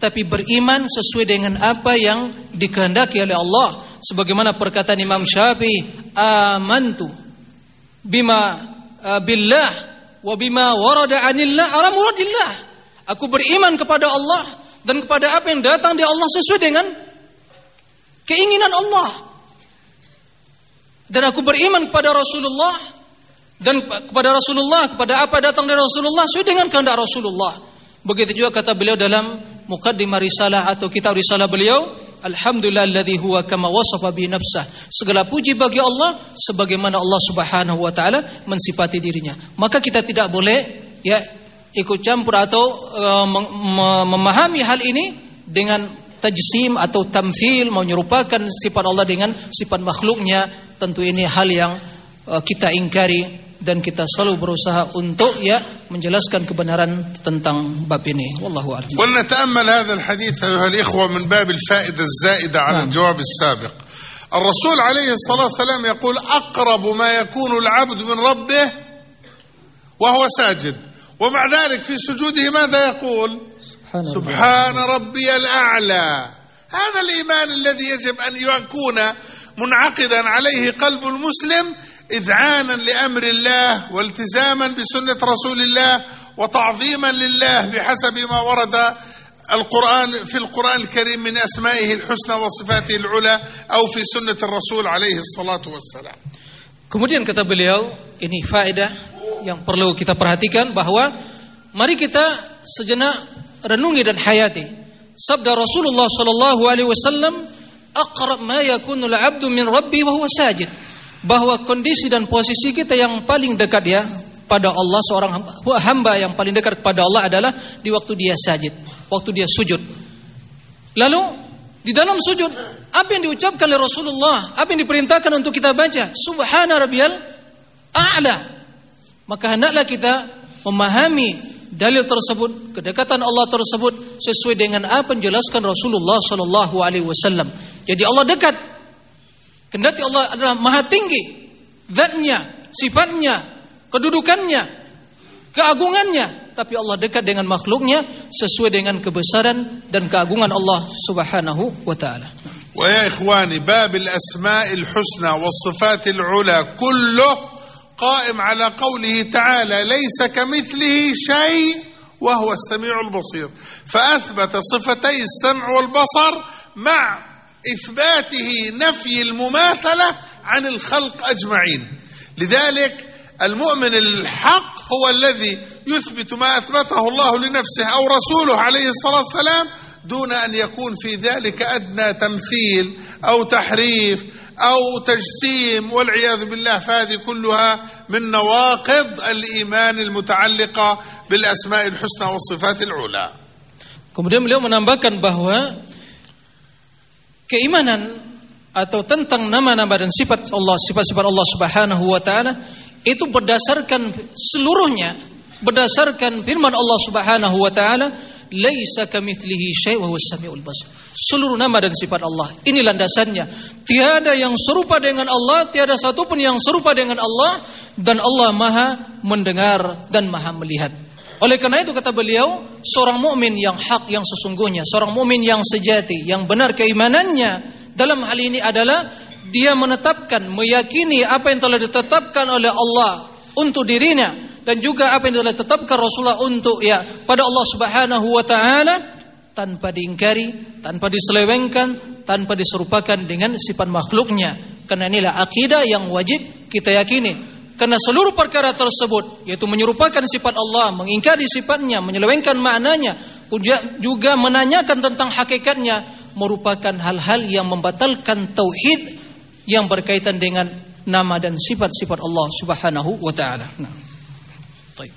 tapi beriman sesuai dengan apa yang dikehendaki oleh Allah. Sebagaimana perkataan Imam Syafi'i, amantu bima uh, billah wa bima warada anillah ala muradillah. Aku beriman kepada Allah dan kepada apa yang datang di Allah sesuai dengan keinginan Allah. Dan aku beriman kepada Rasulullah dan kepada Rasulullah kepada apa datang dari Rasulullah sesuai dengan kehendak Rasulullah. Begitu juga kata beliau dalam muqaddimah risalah atau kitab risalah beliau, Alhamdulillah alladhi huwa kama wasafa bi nafsah. Segala puji bagi Allah sebagaimana Allah Subhanahu wa taala mensifati dirinya. Maka kita tidak boleh ya ikut campur atau uh, memahami hal ini dengan tajsim atau tamthil menyerupakan sifat Allah dengan sifat makhluknya. Tentu ini hal yang uh, kita ingkari dan kita selalu berusaha untuk ya menjelaskan kebenaran tentang bab ini. Wallahu a'lam. ولنتأمل هذا الحديث أيها الإخوة من باب الفائدة الزائدة على نعم. الجواب السابق. الرسول عليه الصلاة والسلام يقول أقرب ما يكون العبد من ربه وهو ساجد. ومع ذلك في سجوده ماذا يقول؟ سبحان ربي. الأعلى. هذا الإيمان الذي يجب أن يكون منعقدا عليه قلب المسلم إذعانا لأمر الله والتزاما بسنة رسول الله وتعظيما لله بحسب ما ورد القرآن في القرآن الكريم من أسمائه الحسنى وصفاته العلى أو في سنة الرسول عليه الصلاة والسلام Kemudian kata beliau, ini faedah yang perlu kita perhatikan bahwa mari kita sejenak renungi dan hayati sabda Rasulullah sallallahu alaihi wasallam aqrab ma yakunul 'abdu min rabbi wa huwa sajid bahwa kondisi dan posisi kita yang paling dekat ya pada Allah seorang hamba, yang paling dekat kepada Allah adalah di waktu dia sajid, waktu dia sujud. Lalu di dalam sujud apa yang diucapkan oleh Rasulullah, apa yang diperintahkan untuk kita baca? Subhana rabbiyal a'la. Maka hendaklah kita memahami dalil tersebut, kedekatan Allah tersebut sesuai dengan apa yang dijelaskan Rasulullah sallallahu alaihi wasallam. Jadi Allah dekat. Kendati Allah adalah maha tinggi zatnya, sifatnya, kedudukannya, keagungannya, tapi Allah dekat dengan makhluknya sesuai dengan kebesaran dan keagungan Allah Subhanahu wa taala. ويا إخواني باب الأسماء الحسنى والصفات العلى كله قائم على قوله تعالى ليس كمثله شيء وهو السميع البصير فأثبت صفتي السمع والبصر مع إثباته نفي المماثلة عن الخلق أجمعين. لذلك المؤمن الحق هو الذي يثبت ما أثبته الله لنفسه أو رسوله عليه الصلاة والسلام دون أن يكون في ذلك أدنى تمثيل أو تحريف أو تجسيم والعياذ بالله فهذه كلها من نواقض الإيمان المتعلقة بالأسماء الحسنى والصفات العلى. Kemudian beliau menambahkan bahwa keimanan atau tentang nama-nama dan sifat Allah, sifat-sifat Allah Subhanahu wa taala itu berdasarkan seluruhnya berdasarkan firman Allah Subhanahu wa taala laisa kamitslihi syai' wa samiul basir. Seluruh nama dan sifat Allah ini landasannya. Tiada yang serupa dengan Allah, tiada satupun yang serupa dengan Allah dan Allah Maha mendengar dan Maha melihat. Oleh karena itu kata beliau, seorang mukmin yang hak yang sesungguhnya, seorang mukmin yang sejati, yang benar keimanannya dalam hal ini adalah dia menetapkan, meyakini apa yang telah ditetapkan oleh Allah untuk dirinya dan juga apa yang telah ditetapkan Rasulullah untuk ya pada Allah Subhanahu wa taala tanpa diingkari, tanpa diselewengkan, tanpa diserupakan dengan sifat makhluknya. Karena inilah akidah yang wajib kita yakini. Karena seluruh perkara tersebut yaitu menyerupakan sifat Allah, mengingkari sifatnya, menyelewengkan maknanya, juga menanyakan tentang hakikatnya merupakan hal-hal yang membatalkan tauhid yang berkaitan dengan nama dan sifat-sifat Allah Subhanahu wa taala. Nah. طيب.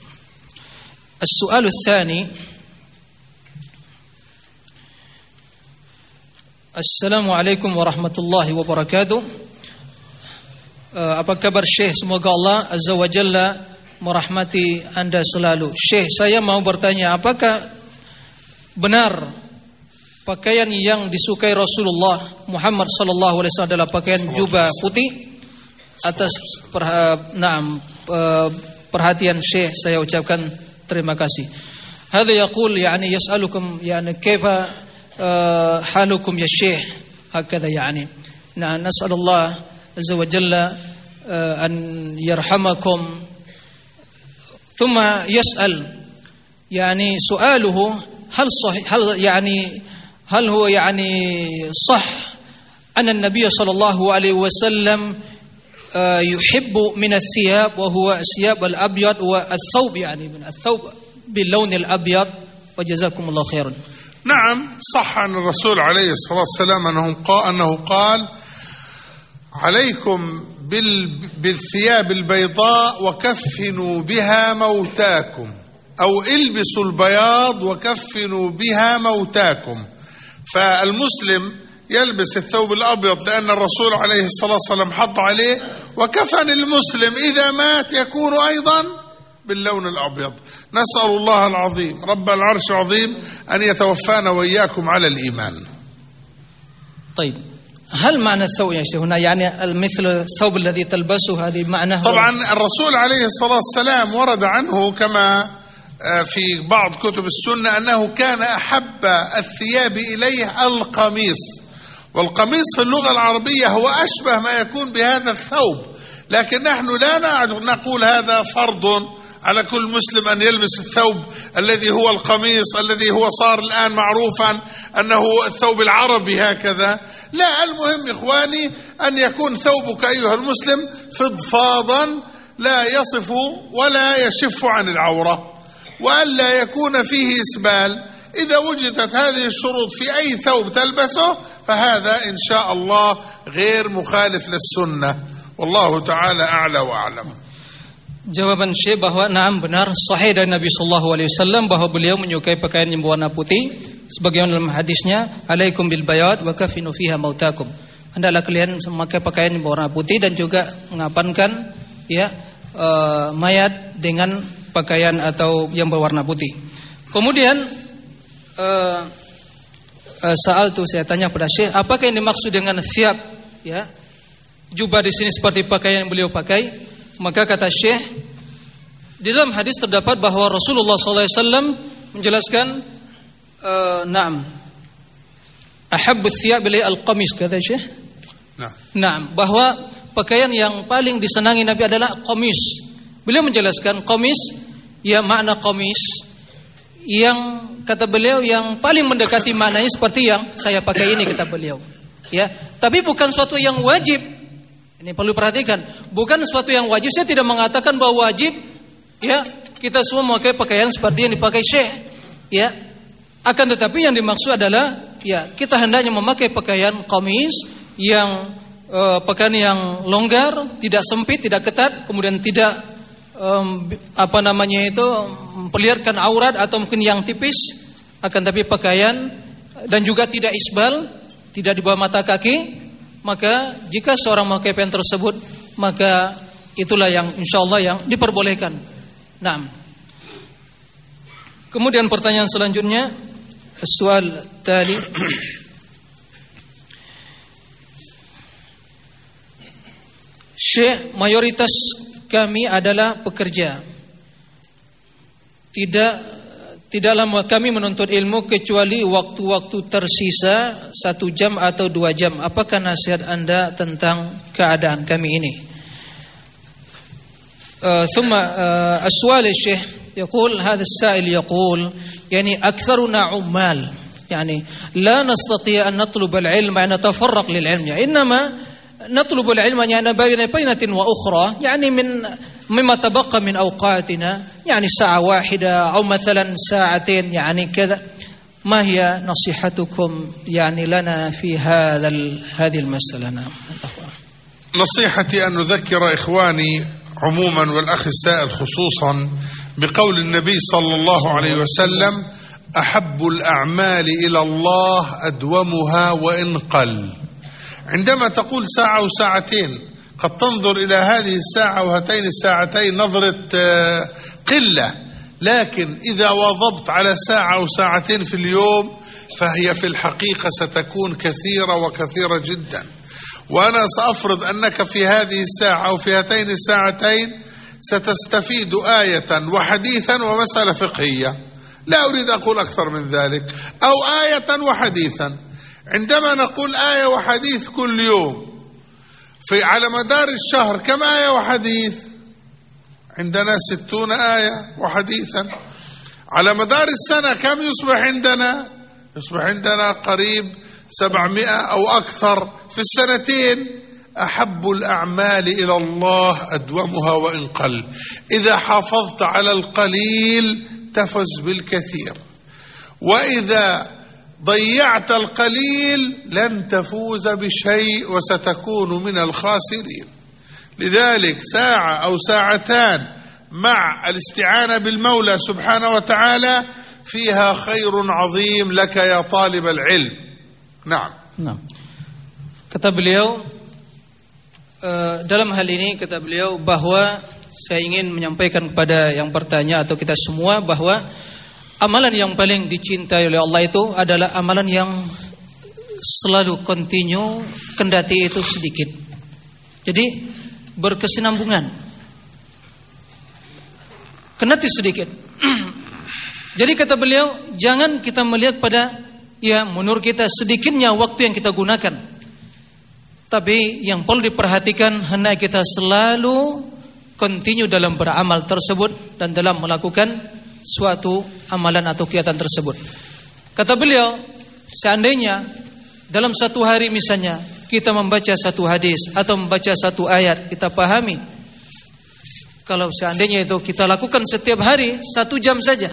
السؤال الثاني السلام عليكم ورحمة الله وبركاته Eh, apa kabar Syekh? Semoga Allah Azza wa Jalla merahmati Anda selalu. Syekh, saya mau bertanya, apakah benar pakaian yang disukai Rasulullah Muhammad sallallahu alaihi wasallam adalah pakaian jubah putih? Atas perha, naam, eh, perhatian Syekh saya ucapkan terima kasih. Hadza yaqul yani yas'alukum yani kaifa eh, halukum ya Syekh? Hakada yani. Nah, nasallallahu عز وجل أن يرحمكم. ثم يسأل يعني سؤاله هل صحيح هل يعني هل هو يعني صح أن النبي صلى الله عليه وسلم يحب من الثياب وهو الثياب الأبيض والثوب يعني من الثوب باللون الأبيض؟ وجزاكم الله خيرا. نعم صح عن الرسول عليه الصلاة والسلام أنه قال, أنه قال عليكم بال بالثياب البيضاء وكفنوا بها موتاكم. أو إلبسوا البياض وكفنوا بها موتاكم. فالمسلم يلبس الثوب الأبيض لأن الرسول عليه الصلاة والسلام حط عليه وكفن المسلم إذا مات يكون أيضا باللون الأبيض. نسأل الله العظيم رب العرش العظيم أن يتوفانا وإياكم على الإيمان. طيب. هل معنى الثوب هنا؟ يعني مثل الثوب الذي تلبسه هذه معناه. طبعا الرسول عليه الصلاة والسلام ورد عنه كما في بعض كتب السنة أنه كان أحب الثياب إليه القميص. والقميص في اللغة العربية هو أشبه ما يكون بهذا الثوب. لكن نحن لا نقول هذا فرض على كل مسلم أن يلبس الثوب الذي هو القميص الذي هو صار الآن معروفا أنه الثوب العربي هكذا. لا المهم إخواني أن يكون ثوبك أيها المسلم فضفاضا لا يصف ولا يشف عن العورة وألا يكون فيه إسبال. إذا وجدت هذه الشروط في أي ثوب تلبسه فهذا إن شاء الله غير مخالف للسنة. والله تعالى أعلى وأعلم. Jawaban Syekh bahwa naam benar sahih dari Nabi sallallahu alaihi wasallam bahwa beliau menyukai pakaian yang berwarna putih sebagaimana dalam hadisnya alaikum bil bayad wa kafinu fiha mautakum. Hendaklah kalian memakai pakaian yang berwarna putih dan juga mengapankan ya uh, mayat dengan pakaian atau yang berwarna putih. Kemudian uh, uh, soal itu saya tanya pada Syekh, apakah yang dimaksud dengan siap ya? Jubah di sini seperti pakaian yang beliau pakai maka kata Syekh di dalam hadis terdapat bahwa Rasulullah SAW menjelaskan uh, Naam. Ahabbu thiyab al-qamis kata Syekh. Nah. Naam. Bahwa pakaian yang paling disenangi Nabi adalah qamis. Beliau menjelaskan qamis ya makna qamis yang kata beliau yang paling mendekati maknanya seperti yang saya pakai ini kata beliau. Ya. Tapi bukan suatu yang wajib ini perlu perhatikan, bukan sesuatu yang wajib. Saya tidak mengatakan bahwa wajib ya kita semua memakai pakaian seperti yang dipakai Syekh. Ya. Akan tetapi yang dimaksud adalah ya kita hendaknya memakai pakaian kamis yang uh, pakaian yang longgar, tidak sempit, tidak ketat, kemudian tidak um, apa namanya itu memperlihatkan aurat atau mungkin yang tipis, akan tapi pakaian dan juga tidak isbal, tidak di bawah mata kaki, maka jika seorang memakai pakaian tersebut maka itulah yang insya Allah yang diperbolehkan. Nah, kemudian pertanyaan selanjutnya soal tadi Syekh mayoritas kami adalah pekerja. Tidak Tidaklah kami menuntut ilmu kecuali waktu-waktu tersisa satu jam atau dua jam. Apakah nasihat anda tentang keadaan kami ini? ثم السؤال الشيخ يقول هذا السائل يقول يعني أكثرنا عمال يعني لا نستطيع أن نطلب العلم أن نتفرق للعلم إنما نطلب العلم يعني بين بينة وأخرى يعني من مما تبقى من أوقاتنا يعني ساعة واحدة أو مثلا ساعتين يعني كذا. ما هي نصيحتكم يعني لنا في هذا هذه المسألة؟ نعم. نصيحتي أن نذكر إخواني عموما والأخ السائل خصوصا بقول النبي صلى الله عليه وسلم أحب الأعمال إلى الله أدومها وإن قل. عندما تقول ساعة وساعتين قد تنظر إلى هذه الساعة وهاتين الساعتين نظرة قلة. لكن إذا واظبت على ساعة أو ساعتين في اليوم فهي في الحقيقة ستكون كثيرة وكثيرة جدا. وأنا سأفرض أنك في هذه الساعة أو في هاتين الساعتين ستستفيد آية وحديثا ومسألة فقهية. لا أريد أقول أكثر من ذلك. أو آية وحديثا. عندما نقول آية وحديث كل يوم في على مدار الشهر كم آية وحديث؟ عندنا ستون آية وحديثا. على مدار السنة كم يصبح عندنا؟ يصبح عندنا قريب سبعمائة أو أكثر في السنتين. أحب الأعمال إلى الله أدومها وإن قل. إذا حافظت على القليل تفز بالكثير. وإذا ضيعت القليل لن تفوز بشيء وستكون من الخاسرين. لذلك ساعة أو ساعتان مع الاستعانة بالمولى سبحانه وتعالى فيها خير عظيم لك يا طالب العلم. نعم. نعم. kata beliau dalam hal ini kata beliau bahwa saya ingin menyampaikan kepada yang bertanya atau kita semua bahwa Amalan yang paling dicintai oleh Allah itu adalah amalan yang selalu kontinu kendati itu sedikit. Jadi berkesinambungan. Kendati sedikit. Jadi kata beliau, jangan kita melihat pada ya menurut kita sedikitnya waktu yang kita gunakan. Tapi yang perlu diperhatikan hendak kita selalu continue dalam beramal tersebut dan dalam melakukan suatu amalan atau kegiatan tersebut. Kata beliau, seandainya dalam satu hari misalnya kita membaca satu hadis atau membaca satu ayat, kita pahami. Kalau seandainya itu kita lakukan setiap hari satu jam saja,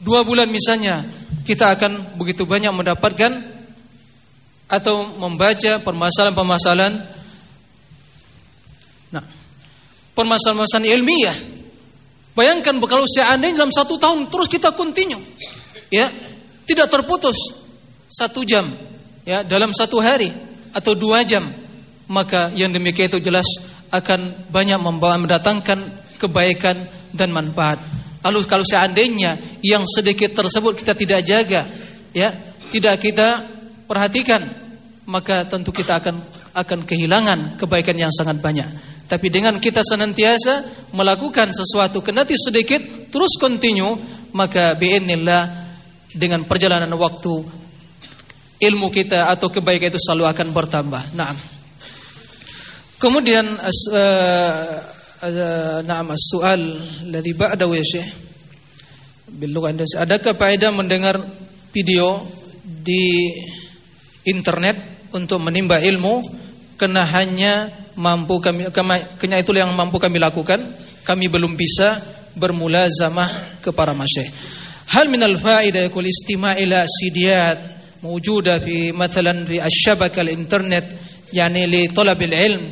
dua bulan misalnya, kita akan begitu banyak mendapatkan atau membaca permasalahan-permasalahan nah permasalahan-permasalahan ilmiah bayangkan kalau seandainya dalam satu tahun terus kita continue ya tidak terputus satu jam ya dalam satu hari atau dua jam maka yang demikian itu jelas akan banyak membawa mendatangkan kebaikan dan manfaat lalu kalau seandainya yang sedikit tersebut kita tidak jaga ya tidak kita perhatikan maka tentu kita akan akan kehilangan kebaikan yang sangat banyak. Tapi dengan kita senantiasa melakukan sesuatu kendati sedikit terus continue maka biidznillah dengan perjalanan waktu ilmu kita atau kebaikan itu selalu akan bertambah. Naam. Kemudian uh, naam as-soal ladzi ba'dahu ya Syekh. Bil Adakah faedah mendengar video di internet untuk menimba ilmu kena hanya mampu kami kena itulah yang mampu kami lakukan kami belum bisa bermula zamah ke para masyayikh hal min al faida yakul istima' ila sidiyat موجودة في مثلا في الشبكة الإنترنت يعني لطلب العلم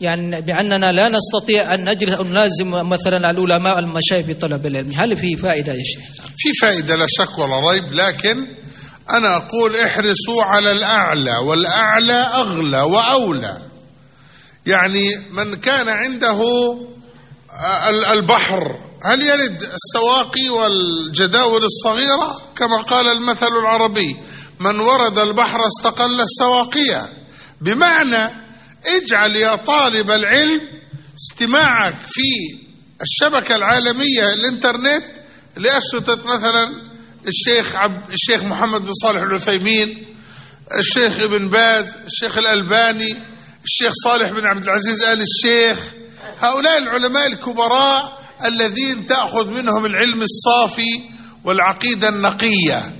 يعني بأننا لا نستطيع أن نجلس أو نلازم مثلا العلماء المشايخ في طلب العلم هل في فائدة يا شيخ؟ في فائدة لا شك ولا ريب لكن أنا أقول احرصوا على الأعلى والأعلى أغلى وأولى يعني من كان عنده البحر. هل يلد السواقي والجداول الصغيرة؟ كما قال المثل العربي من ورد البحر استقل السواقية. بمعنى اجعل يا طالب العلم استماعك في الشبكة العالمية الإنترنت لأشرطة مثلا الشيخ عبد الشيخ محمد بن صالح العثيمين الشيخ ابن باز الشيخ الألباني الشيخ صالح بن عبد العزيز آل الشيخ هؤلاء العلماء الكبراء الذين تأخذ منهم العلم الصافي والعقيدة النقية.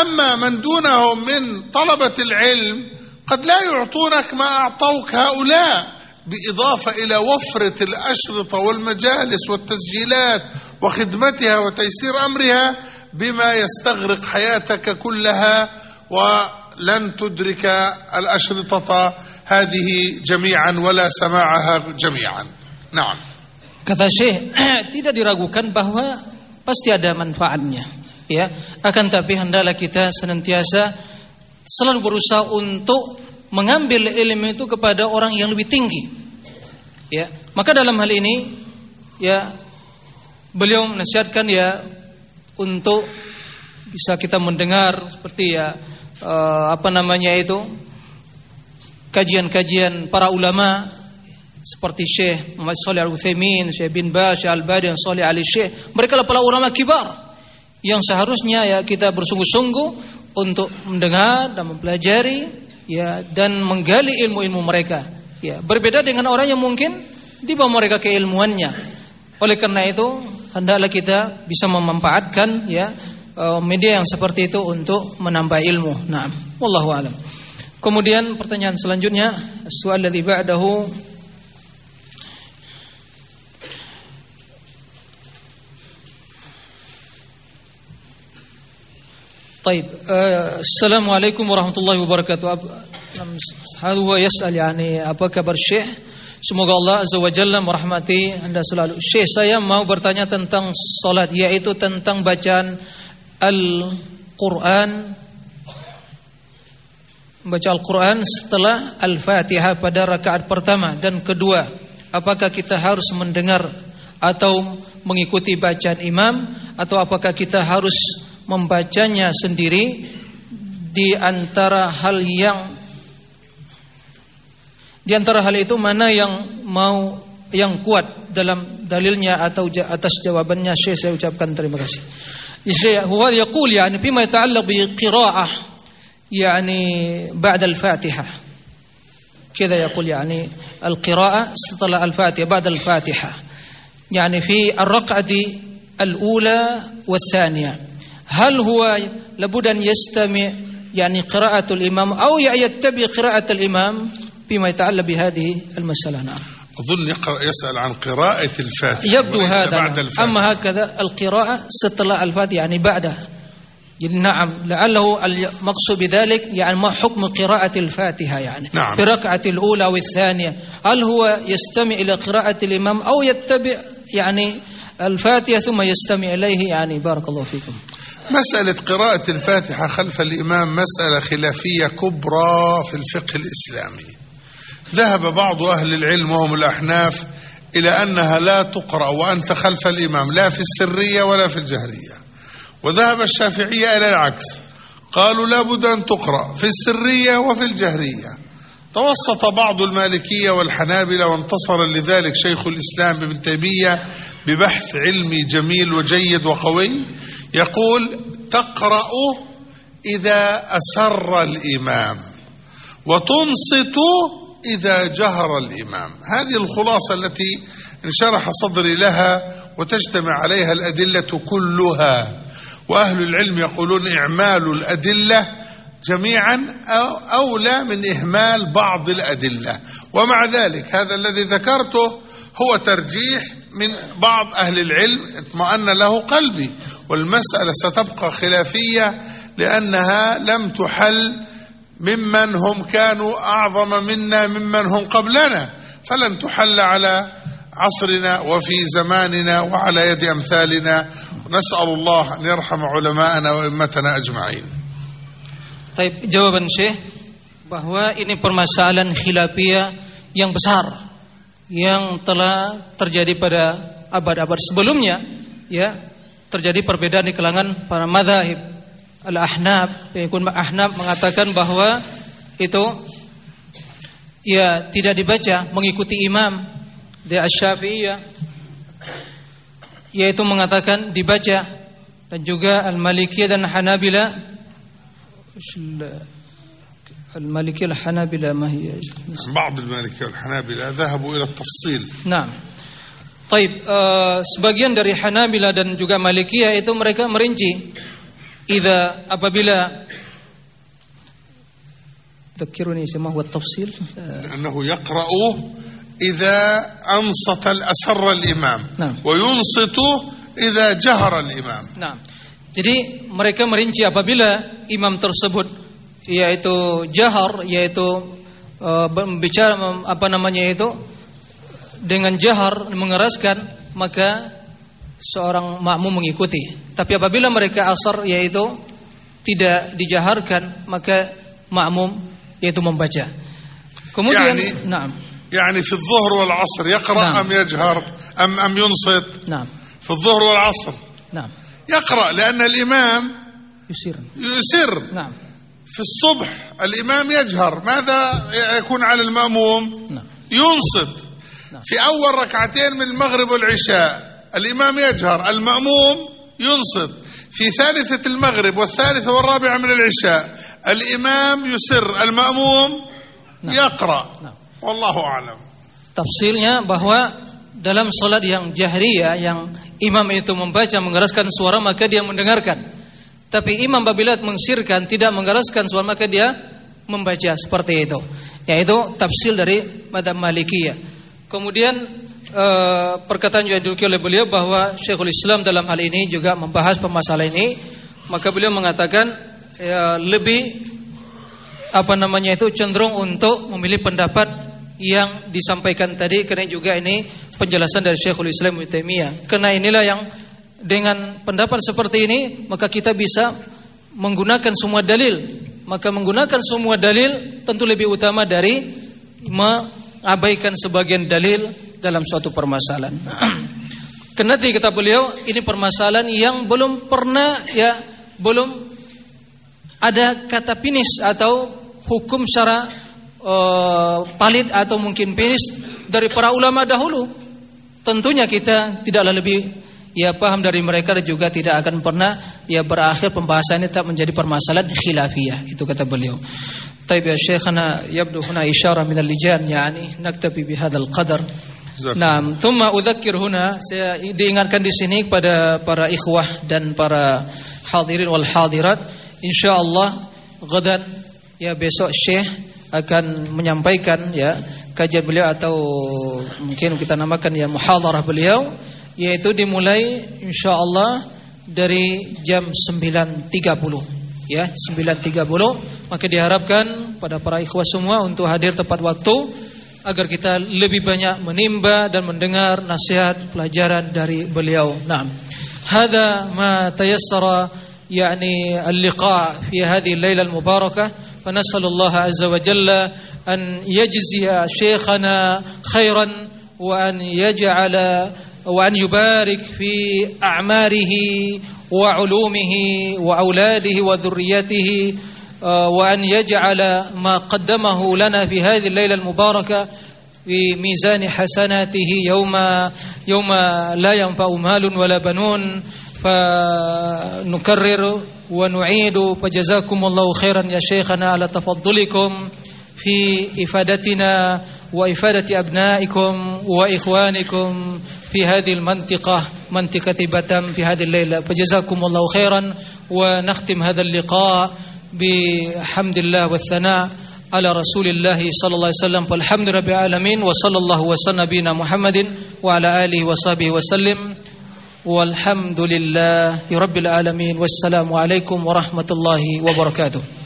أما من دونهم من طلبة العلم قد لا يعطونك ما أعطوك هؤلاء بإضافة إلى وفرة الأشرطة والمجالس والتسجيلات وخدمتها وتيسير أمرها بما يستغرق حياتك كلها ولن تدرك الأشرطة هذه جميعا ولا سماعها جميعا نعم Kata Syekh, tidak diragukan bahwa pasti ada manfaatnya. Ya, akan tapi hendaklah kita senantiasa selalu berusaha untuk mengambil ilmu itu kepada orang yang lebih tinggi. Ya, maka dalam hal ini ya beliau menasihatkan ya untuk bisa kita mendengar seperti ya uh, apa namanya itu kajian-kajian para ulama seperti Syekh Muhammad Shalih Al Utsaimin, Syekh bin Baz, Syekh Al Badi, Shalih Ali Syekh. Mereka adalah para ulama kibar yang seharusnya ya kita bersungguh-sungguh untuk mendengar dan mempelajari ya dan menggali ilmu-ilmu mereka. Ya, berbeda dengan orang yang mungkin di bawah mereka keilmuannya. Oleh karena itu hendaklah kita bisa memanfaatkan ya media yang seperti itu untuk menambah ilmu. Nah, wallahu alam. Kemudian pertanyaan selanjutnya, soal dari ba'dahu طيب السلام عليكم ورحمة الله وبركاته هذا هو يسأل يعني apa kabar Syekh Semoga Allah Azza wa Jalla merahmati Anda selalu. Syekh saya mau bertanya tentang salat yaitu tentang bacaan Al-Qur'an baca Al-Qur'an setelah Al-Fatihah pada rakaat pertama dan kedua. Apakah kita harus mendengar atau mengikuti bacaan imam atau apakah kita harus membacanya sendiri di antara hal yang di antara hal itu mana yang mau yang kuat dalam dalilnya atau atas jawabannya Syekh saya ucapkan terima kasih. Yaqul yani fima yata'allaq bi qira'ah yani ba'da al-Fatihah. كذا يقول يعني القراءة استطلع الفاتحة بعد الفاتحة. يعني في الركعة الأولى والثانية. هل هو لابد أن يستمع يعني قراءة الإمام أو يتبع قراءة الإمام فيما يتعلق بهذه المسألة؟ نعم. أظن يقرأ يسأل عن قراءة الفاتحة يبدو هذا بعد الفاتحة. أما هكذا القراءة ستلا الفاتحة يعني بعدها يعني نعم لعله المقصود بذلك يعني ما حكم قراءة الفاتحة يعني. نعم. في الركعة الأولى والثانية هل هو يستمع إلى قراءة الإمام أو يتبع يعني الفاتحة ثم يستمع إليه؟ يعني بارك الله فيكم. مسألة قراءة الفاتحة خلف الإمام مسألة خلافية كبرى في الفقه الإسلامي. ذهب بعض أهل العلم وهم الأحناف إلى أنها لا تقرأ وأنت خلف الإمام لا في السرية ولا في الجهرية. وذهب الشافعية إلى العكس قالوا لابد أن تقرأ في السرية وفي الجهرية. توسط بعض المالكية والحنابلة وانتصر لذلك شيخ الإسلام ابن تيمية ببحث علمي جميل وجيد وقوي يقول تقرأ إذا أسر الإمام وتنصت إذا جهر الإمام. هذه الخلاصة التي انشرح صدري لها وتجتمع عليها الأدلة كلها. وأهل العلم يقولون إعمال الأدلة جميعا أولى من إهمال بعض الأدلة. ومع ذلك هذا الذي ذكرته هو ترجيح من بعض أهل العلم اطمأن له قلبي. والمسألة ستبقى خلافية لأنها لم تحل ممن هم كانوا أعظم منا ممن هم قبلنا فلن تحل على عصرنا وفي زماننا وعلى يد أمثالنا نسأل الله أن يرحم علماءنا وإمتنا أجمعين طيب jawaban Syekh bahwa ini permasalahan khilafiyah yang besar yang telah terjadi pada abad-abad sebelumnya ya terjadi perbedaan di kalangan para madhahib al-ahnaf pengikut ahnaf mengatakan bahwa itu ya tidak dibaca mengikuti imam di asy-syafi'iyah yaitu mengatakan dibaca dan juga Al-Malikiyah dan Hanabila المالكية الحنابلة ما هي بعض المالكية والحنابلة ذهبوا إلى التفصيل نعم طيب uh, sebagian dari Hanabila dan juga Malikiyah itu mereka merinci idza apabila ذكرني ما هو التفصيل لأنه يقرأ إذا أنصت الأسر الإمام نعم. وينصت إذا جهر الإمام نعم Jadi mereka merinci apabila imam tersebut yaitu jahar yaitu uh, bicara apa namanya itu dengan jahar mengeraskan maka seorang makmum mengikuti. Tapi apabila mereka asar yaitu tidak dijaharkan maka makmum yaitu membaca. Kemudian, yani, nah. يعني في الظهر والعصر يقرأ نعم. أم يجهر أم أم ينصت نعم في الظهر والعصر نعم يقرأ لأن الإمام يسر يسر نعم في الصبح الإمام يجهر ماذا يكون على المأموم نعم. ينصت نعم. في أول ركعتين من المغرب والعشاء الإمام يجهر المأموم ينصت في ثالثة المغرب والثالثة والرابعة من العشاء الإمام يسر المأموم نعم. يقرأ نعم. Wallahu a'lam. Tafsirnya bahwa dalam salat yang jahriyah yang imam itu membaca mengeraskan suara maka dia mendengarkan. Tapi imam apabila mengsirkan tidak mengeraskan suara maka dia membaca seperti itu. Yaitu tafsir dari madhab Malikiyah. Kemudian e, perkataan juga diukir oleh beliau bahwa Syekhul Islam dalam hal ini juga membahas permasalahan ini. Maka beliau mengatakan e, lebih apa namanya itu cenderung untuk memilih pendapat yang disampaikan tadi karena juga ini penjelasan dari Syekhul Islam Ibnu Taimiyah. Karena inilah yang dengan pendapat seperti ini maka kita bisa menggunakan semua dalil. Maka menggunakan semua dalil tentu lebih utama dari mengabaikan sebagian dalil dalam suatu permasalahan. Karena kata beliau ini permasalahan yang belum pernah ya belum ada kata finish atau hukum secara uh, palit atau mungkin penis dari para ulama dahulu. Tentunya kita tidaklah lebih ya paham dari mereka dan juga tidak akan pernah ya berakhir pembahasannya tak menjadi permasalahan khilafiyah itu kata beliau. طيب يا شيخنا يبدو هنا إشارة من اللجان يعني نكتفي بهذا القدر Nah, thumma udzakir huna saya diingatkan di sini kepada para ikhwah dan para hadirin wal hadirat. Insyaallah gadan ya besok Syekh akan menyampaikan ya kajian beliau atau mungkin kita namakan ya muhadarah beliau yaitu dimulai insyaallah dari jam 9.30 ya 9.30 maka diharapkan pada para ikhwah semua untuk hadir tepat waktu agar kita lebih banyak menimba dan mendengar nasihat pelajaran dari beliau. Naam. Hada ma tayassara yani al-liqa fi hadhihi al-laila al-mubarakah فنسأل الله عز وجل أن يجزي شيخنا خيرا وأن يجعل وأن يبارك في أعماره وعلومه وأولاده وذريته وأن يجعل ما قدمه لنا في هذه الليلة المباركة في ميزان حسناته يوم يوم لا ينفع مال ولا بنون. فنكرر ونعيد. فجزاكم الله خيرا يا شيخنا على تفضلكم في إفادتنا وإفادة أبنائكم وإخوانكم في هذه المنطقة منطقة بتم في هذه الليلة. فجزاكم الله خيرا. ونختم هذا اللقاء بحمد الله والثناء على رسول الله صلى الله عليه وسلم. فالحمد رب العالمين وصلى الله وسلم نبينا محمد وعلى آله وصحبه وسلم. والحمد لله رب العالمين. والسلام عليكم ورحمة الله وبركاته.